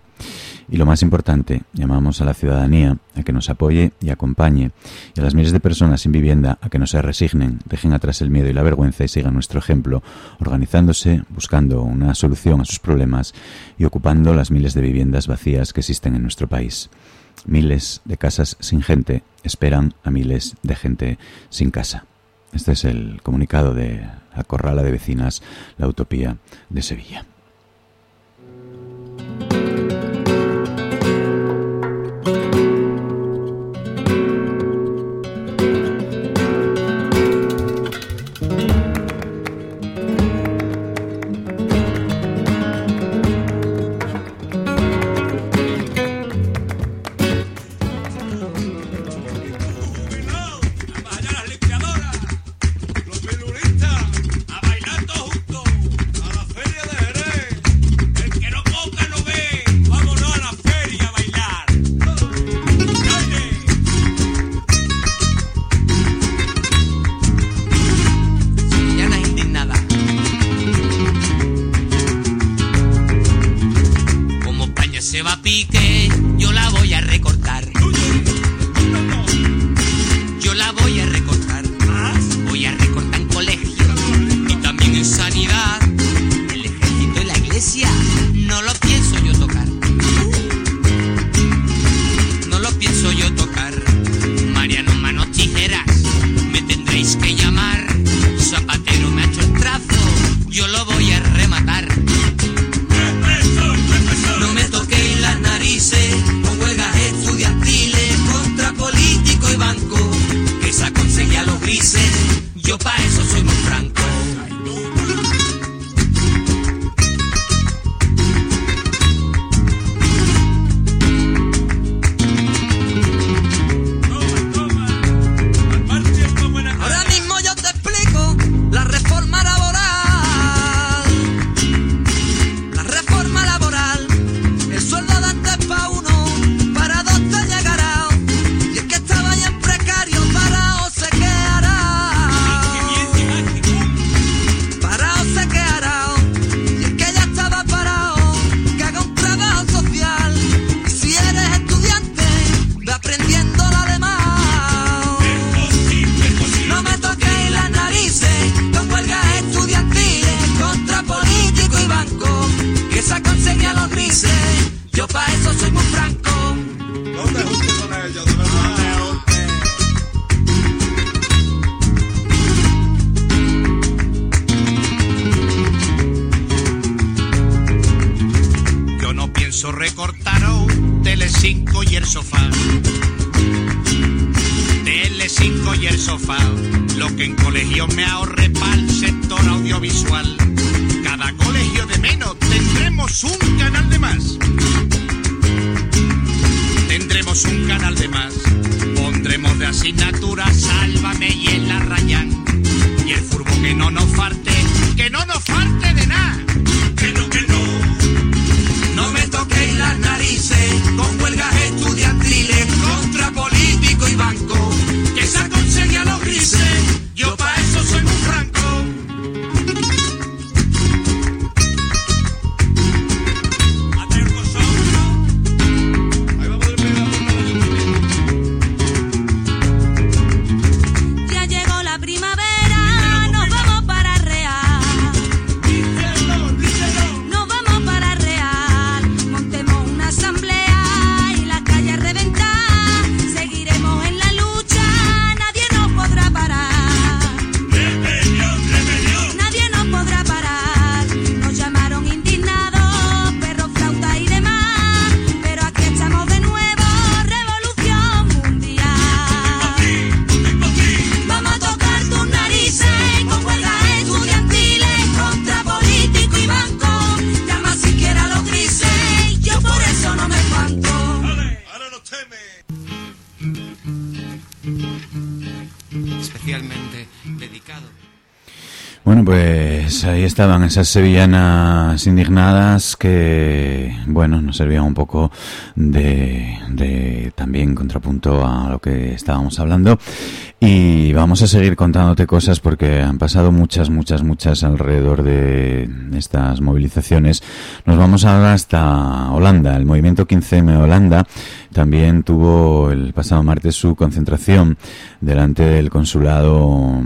Y lo más importante, llamamos a la ciudadanía a que nos apoye y acompañe, y a las miles de personas sin vivienda a que no se resignen, dejen atrás el miedo y la vergüenza y sigan nuestro ejemplo, organizándose, buscando una solución a sus problemas y ocupando las miles de viviendas vacías que existen en nuestro país. Miles de casas sin gente esperan a miles de gente sin casa. Este es el comunicado de la Corrala de Vecinas, la Utopía de Sevilla. especialmente. Pues ahí estaban esas sevillanas indignadas que, bueno, nos servían un poco de, de también contrapunto a lo que estábamos hablando. Y vamos a seguir contándote cosas porque han pasado muchas, muchas, muchas alrededor de estas movilizaciones. Nos vamos ahora hasta Holanda. El movimiento 15M de Holanda también tuvo el pasado martes su concentración delante del consulado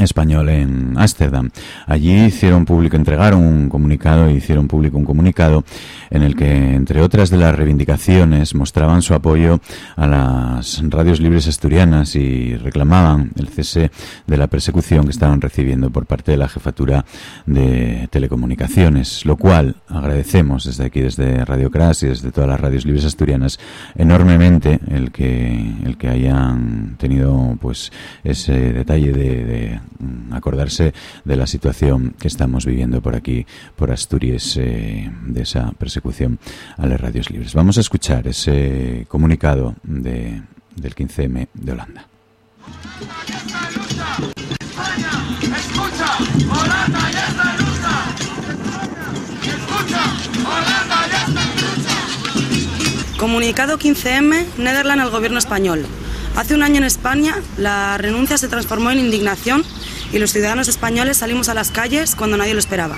español en Ámsterdam. Allí hicieron público, entregaron un comunicado y hicieron público un comunicado en el que, entre otras de las reivindicaciones, mostraban su apoyo a las radios libres asturianas y reclamaban el cese de la persecución que estaban recibiendo por parte de la jefatura de telecomunicaciones, lo cual agradecemos desde aquí, desde Radio Crash y desde todas las radios libres asturianas, enormemente el que, el que hayan tenido pues ese detalle de, de acordarse de la situación que estamos viviendo por aquí, por Asturias, eh, de esa persecución a las radios libres. Vamos a escuchar ese comunicado de, del 15M de Holanda. Holanda. Comunicado 15M, Netherlands al gobierno español. Hace un año en España la renuncia se transformó en indignación y los ciudadanos españoles salimos a las calles cuando nadie lo esperaba.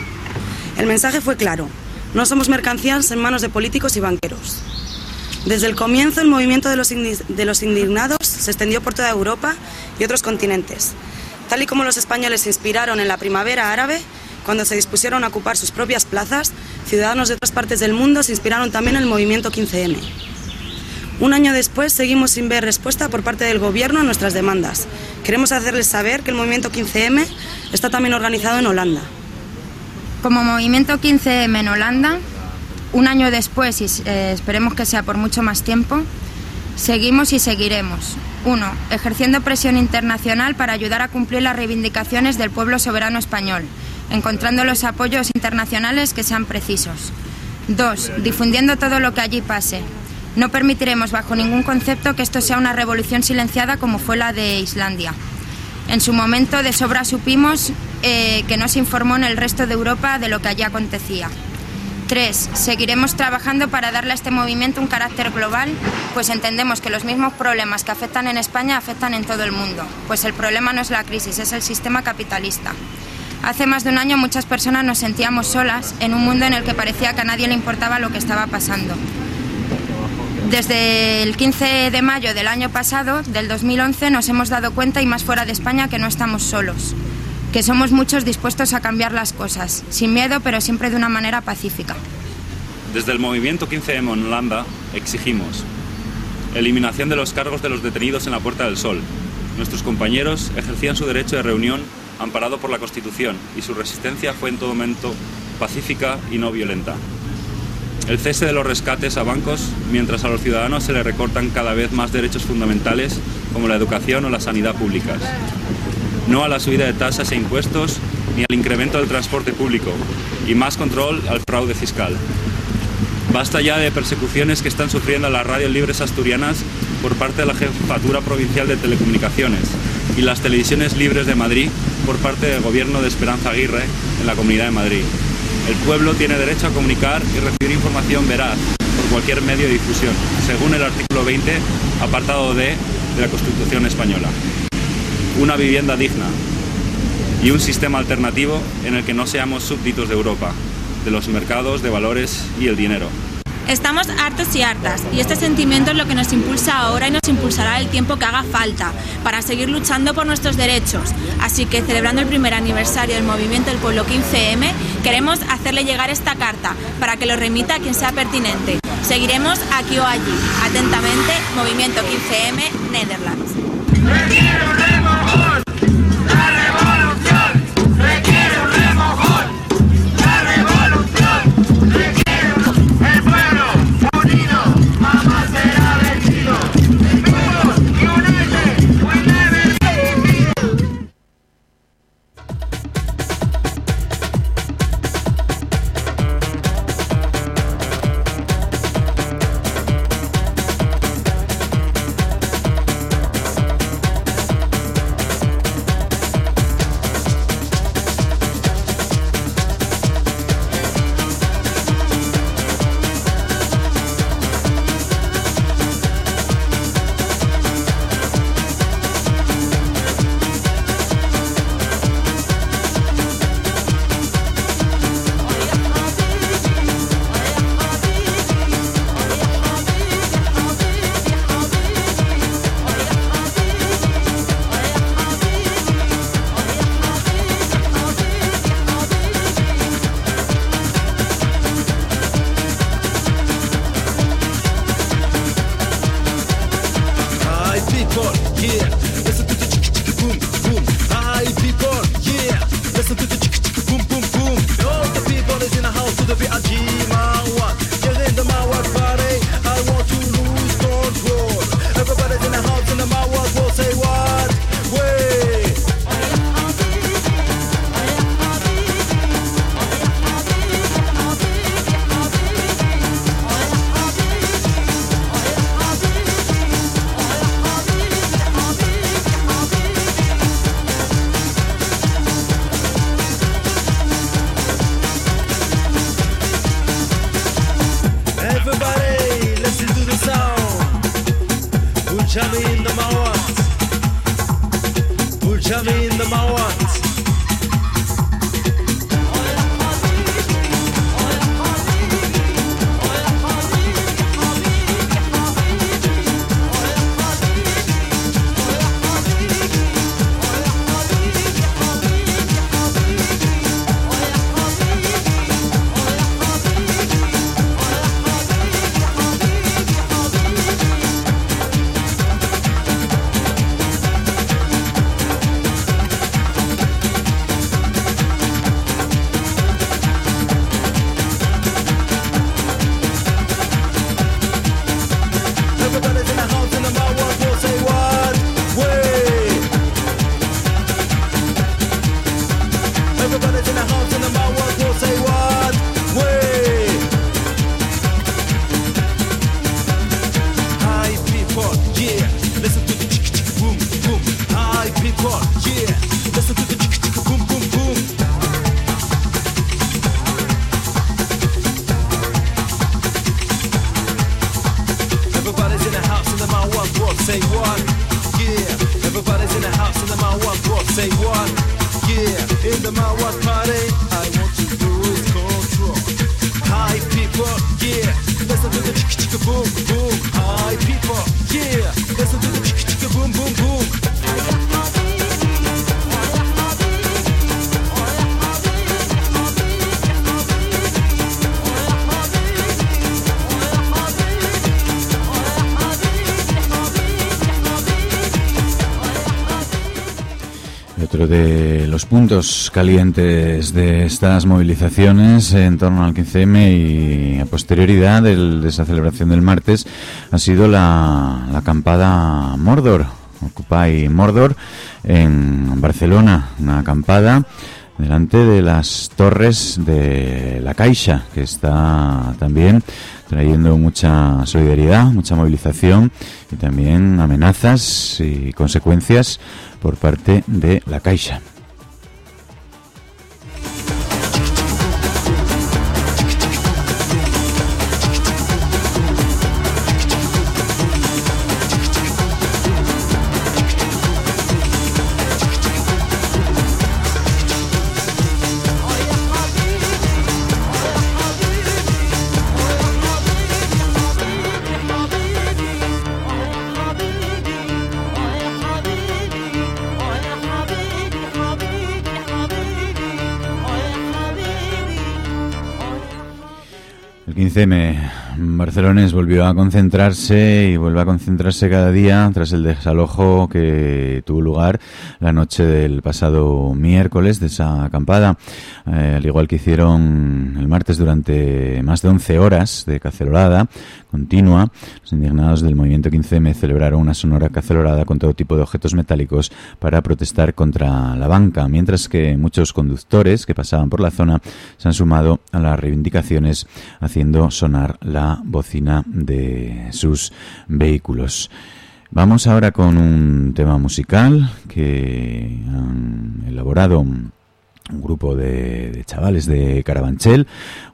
El mensaje fue claro, no somos mercancías en manos de políticos y banqueros. Desde el comienzo el movimiento de los, indignados se extendió por toda Europa y otros continentes. Tal y como los españoles se inspiraron en la primavera árabe, cuando se dispusieron a ocupar sus propias plazas, ciudadanos de otras partes del mundo se inspiraron también en el movimiento 15M. Un año después seguimos sin ver respuesta por parte del Gobierno a nuestras demandas. Queremos hacerles saber que el movimiento 15M está también organizado en Holanda. Como movimiento 15M en Holanda, un año después, y eh, esperemos que sea por mucho más tiempo, seguimos y seguiremos. Uno, ejerciendo presión internacional para ayudar a cumplir las reivindicaciones del pueblo soberano español, encontrando los apoyos internacionales que sean precisos. Dos, difundiendo todo lo que allí pase. No permitiremos bajo ningún concepto que esto sea una revolución silenciada como fue la de Islandia. En su momento de sobra supimos eh, que no se informó en el resto de Europa de lo que allí acontecía. Tres, seguiremos trabajando para darle a este movimiento un carácter global, pues entendemos que los mismos problemas que afectan en España afectan en todo el mundo, pues el problema no es la crisis, es el sistema capitalista. Hace más de un año muchas personas nos sentíamos solas en un mundo en el que parecía que a nadie le importaba lo que estaba pasando. Desde el 15 de mayo del año pasado, del 2011, nos hemos dado cuenta, y más fuera de España, que no estamos solos, que somos muchos dispuestos a cambiar las cosas, sin miedo, pero siempre de una manera pacífica. Desde el movimiento 15M en Holanda exigimos eliminación de los cargos de los detenidos en la Puerta del Sol. Nuestros compañeros ejercían su derecho de reunión amparado por la Constitución y su resistencia fue en todo momento pacífica y no violenta. El cese de los rescates a bancos mientras a los ciudadanos se les recortan cada vez más derechos fundamentales como la educación o la sanidad públicas. No a la subida de tasas e impuestos ni al incremento del transporte público y más control al fraude fiscal. Basta ya de persecuciones que están sufriendo las radios libres asturianas por parte de la Jefatura Provincial de Telecomunicaciones y las televisiones libres de Madrid por parte del gobierno de Esperanza Aguirre en la Comunidad de Madrid. El pueblo tiene derecho a comunicar y recibir información veraz por cualquier medio de difusión, según el artículo 20, apartado D de la Constitución española. Una vivienda digna y un sistema alternativo en el que no seamos súbditos de Europa, de los mercados de valores y el dinero. Estamos hartos y hartas y este sentimiento es lo que nos impulsa ahora y nos impulsará el tiempo que haga falta para seguir luchando por nuestros derechos. Así que celebrando el primer aniversario del movimiento del pueblo 15M, queremos hacerle llegar esta carta para que lo remita a quien sea pertinente. Seguiremos aquí o allí. Atentamente, Movimiento 15M, Netherlands. Los puntos calientes de estas movilizaciones en torno al 15M y a posterioridad del- de esa celebración del martes ha sido la, la acampada Mordor, Occupy Mordor, en Barcelona. Una acampada delante de las torres de la Caixa, que está también trayendo mucha solidaridad, mucha movilización y también amenazas y consecuencias por parte de la Caixa. Barcelones volvió a concentrarse y vuelve a concentrarse cada día tras el desalojo que tuvo lugar la noche del pasado miércoles de esa acampada. Eh, al igual que hicieron el martes durante más de 11 horas de cacerolada continua, los indignados del movimiento 15M celebraron una sonora cacerolada con todo tipo de objetos metálicos para protestar contra la banca, mientras que muchos conductores que pasaban por la zona se han sumado a las reivindicaciones haciendo sonar la bocina de sus vehículos. Vamos ahora con un tema musical que han elaborado un grupo de, chavales de Carabanchel,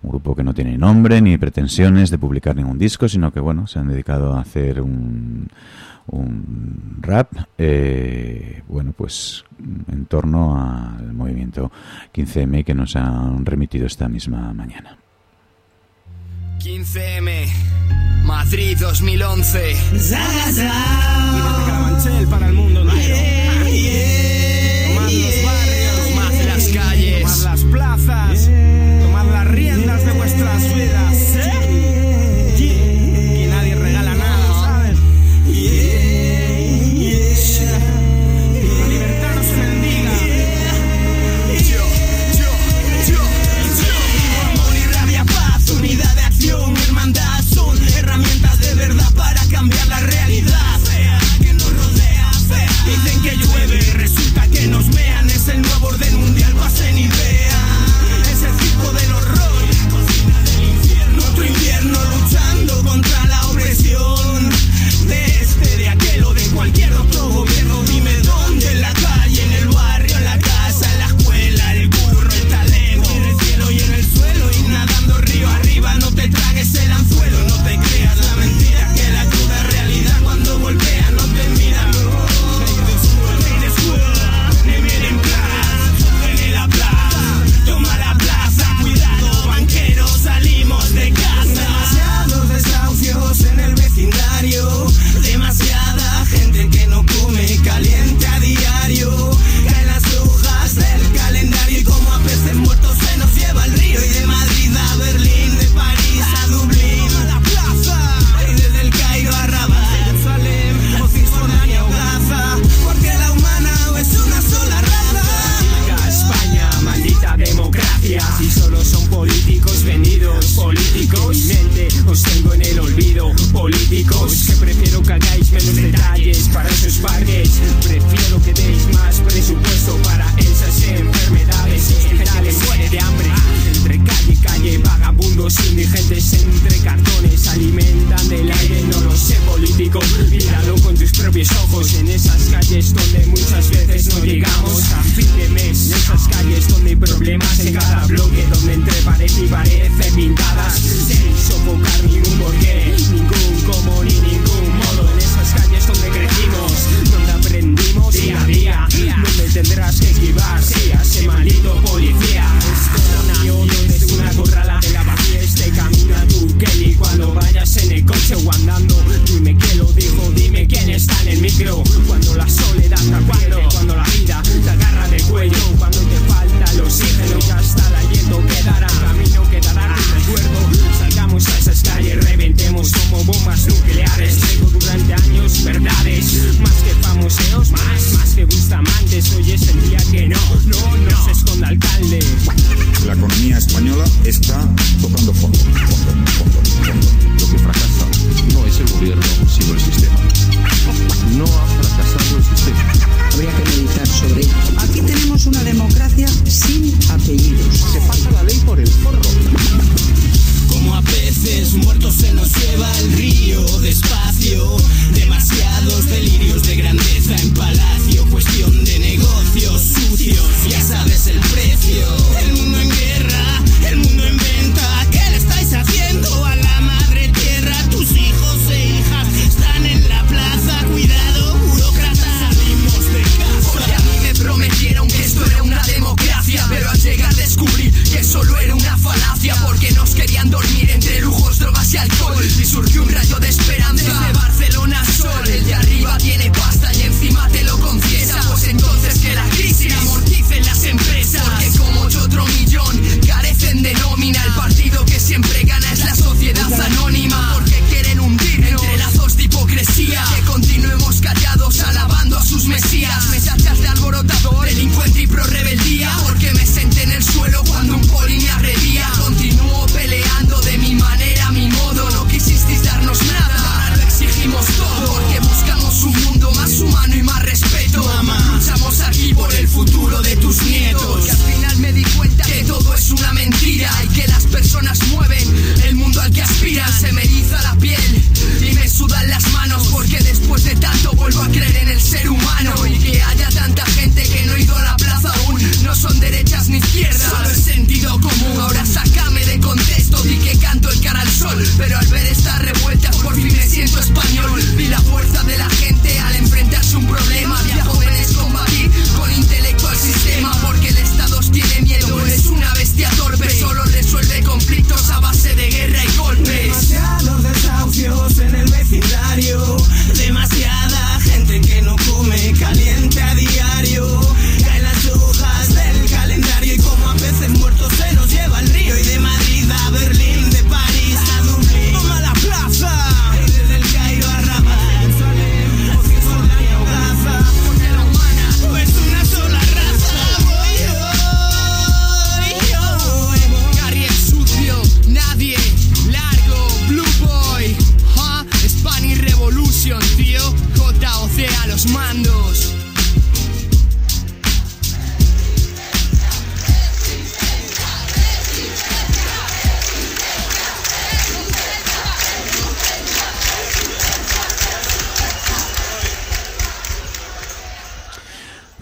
un grupo que no tiene nombre ni pretensiones de publicar ningún disco, sino que bueno, se han dedicado a hacer un, un rap, eh, bueno, pues en torno al movimiento 15M que nos han remitido esta misma mañana. 15M, Madrid 2011. Zaza. Carabanchel para el mundo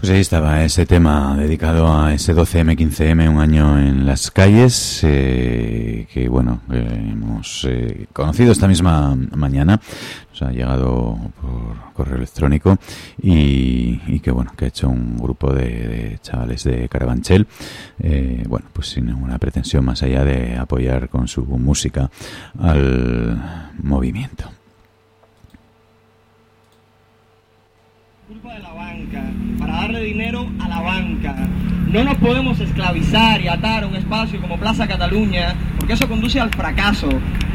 Pues estaba ese tema dedicado a ese 12M, 15M, un año en las calles, eh, que bueno, eh, hemos eh, conocido esta misma mañana, nos ha llegado por correo electrónico y, y que bueno, que ha hecho un grupo de, de chavales de Carabanchel, eh, bueno, pues sin ninguna pretensión más allá de apoyar con su música al movimiento. culpa de la banca, para darle dinero a la banca. No nos podemos esclavizar y atar a un espacio como Plaza Cataluña, porque eso conduce al fracaso.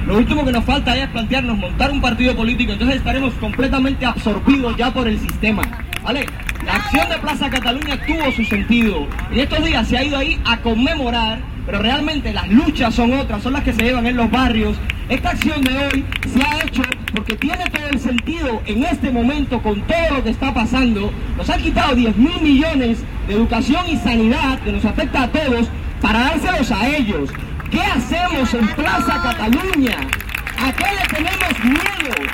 Lo último que nos falta es plantearnos montar un partido político, entonces estaremos completamente absorbidos ya por el sistema. ¿Vale? La acción de Plaza Cataluña tuvo su sentido. En estos días se ha ido ahí a conmemorar pero realmente las luchas son otras, son las que se llevan en los barrios. Esta acción de hoy se ha hecho porque tiene todo el sentido en este momento con todo lo que está pasando. Nos han quitado 10 mil millones de educación y sanidad que nos afecta a todos para dárselos a ellos. ¿Qué hacemos en Plaza Cataluña? ¿A qué le tenemos miedo?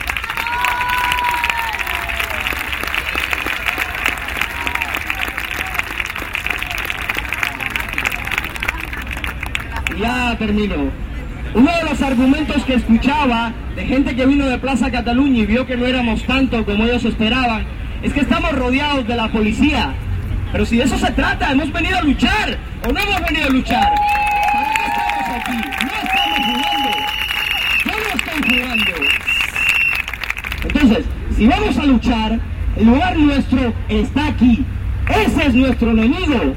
Ya termino. Uno de los argumentos que escuchaba de gente que vino de Plaza Cataluña y vio que no éramos tanto como ellos esperaban, es que estamos rodeados de la policía. Pero si de eso se trata, hemos venido a luchar o no hemos venido a luchar. ¿Para qué estamos aquí? No estamos jugando. Entonces, si vamos a luchar, el lugar nuestro está aquí. Ese es nuestro enemigo.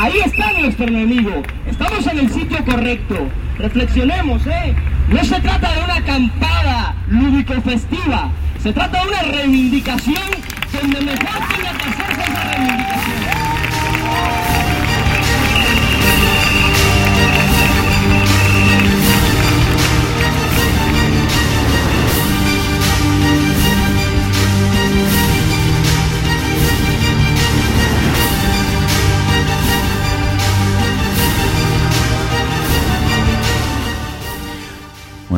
Ahí está nuestro enemigo. Estamos en el sitio correcto. Reflexionemos, ¿eh? No se trata de una acampada lúdico-festiva. Se trata de una reivindicación donde mejor tenga que hacerse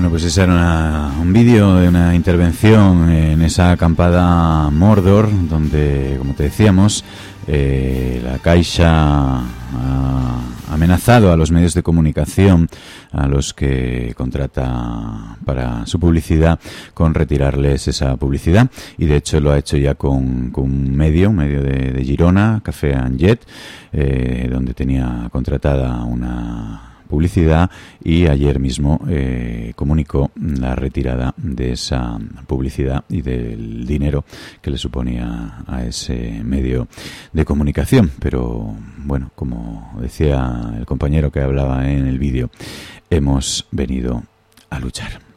Bueno, pues ese era una- un vídeo de una intervención en esa acampada Mordor, donde, como te decíamos, eh, la Caixa ha amenazado a los medios de comunicación a los que contrata para su publicidad con retirarles esa publicidad. Y de hecho lo ha hecho ya con, con un medio, un medio de, Girona, Café and Jet, eh, donde tenía contratada una publicidad y ayer mismo eh, comunicó la retirada de esa publicidad y del dinero que le suponía a ese medio de comunicación. Pero bueno, como decía el compañero que hablaba en el vídeo, hemos venido a luchar.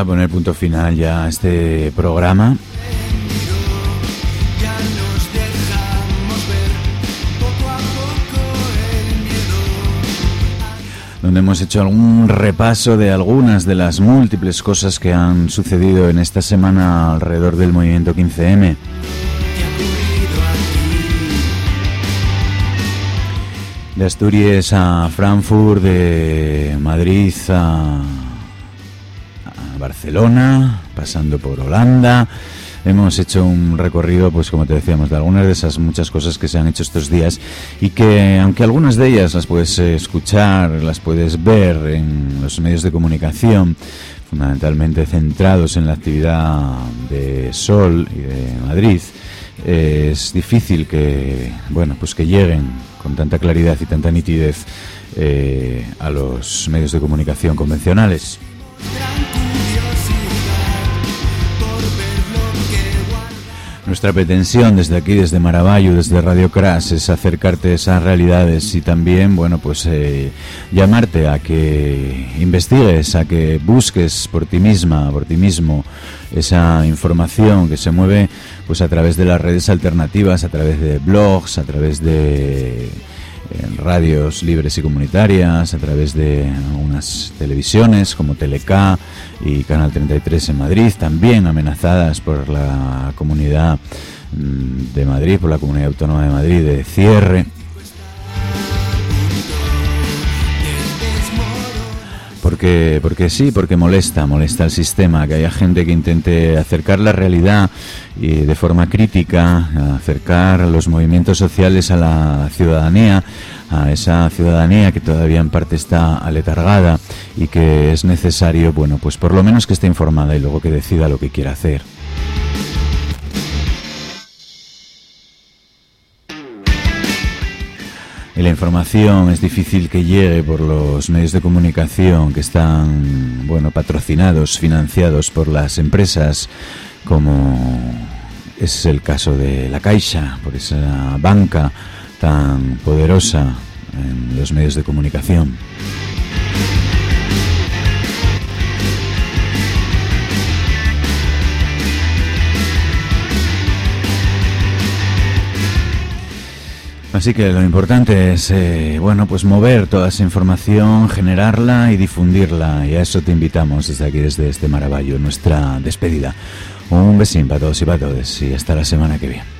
A poner punto final ya a este programa. donde hemos hecho algún repaso de algunas de las múltiples cosas que han sucedido en esta semana alrededor del movimiento 15M. De Asturias a Frankfurt, de Madrid a, Barcelona, pasando por Holanda. Hemos hecho un recorrido, pues como te decíamos, de algunas de esas muchas cosas que se han hecho estos días y que, aunque algunas de ellas las puedes eh, escuchar, las puedes ver en los medios de comunicación, fundamentalmente centrados en la actividad de Sol y de Madrid, es difícil que, bueno, pues que lleguen con tanta claridad y tanta nitidez eh, a los medios de comunicación convencionales. Nuestra pretensión desde aquí, desde Maravallo, desde Radio Crash, es acercarte a esas realidades y también, bueno, pues eh, llamarte a que investigues, a que busques por ti misma, por ti mismo, esa información que se mueve pues a través de las redes alternativas, a través de blogs, a través de en radios libres y comunitarias, a través de unas televisiones como Teleca y Canal 33 en Madrid, también amenazadas por la comunidad mm, de Madrid, por la comunidad autónoma de Madrid de cierre. Porque, porque sí, porque molesta, molesta el sistema, que haya gente que intente acercar la realidad y de forma crítica, acercar los movimientos sociales a la ciudadanía, a esa ciudadanía que todavía en parte está aletargada y que es necesario, bueno, pues por lo menos que esté informada y luego que decida lo que quiera hacer. La información es difícil que llegue por los medios de comunicación que están, bueno, patrocinados, financiados por las empresas, como es el caso de la Caixa, por esa banca tan poderosa en los medios de comunicación. Así que lo importante es, eh, bueno, pues mover toda esa información, generarla y difundirla. Y a eso te invitamos desde aquí, desde este Maravallo, nuestra despedida. Un besín para todos y para todas y hasta la semana que viene.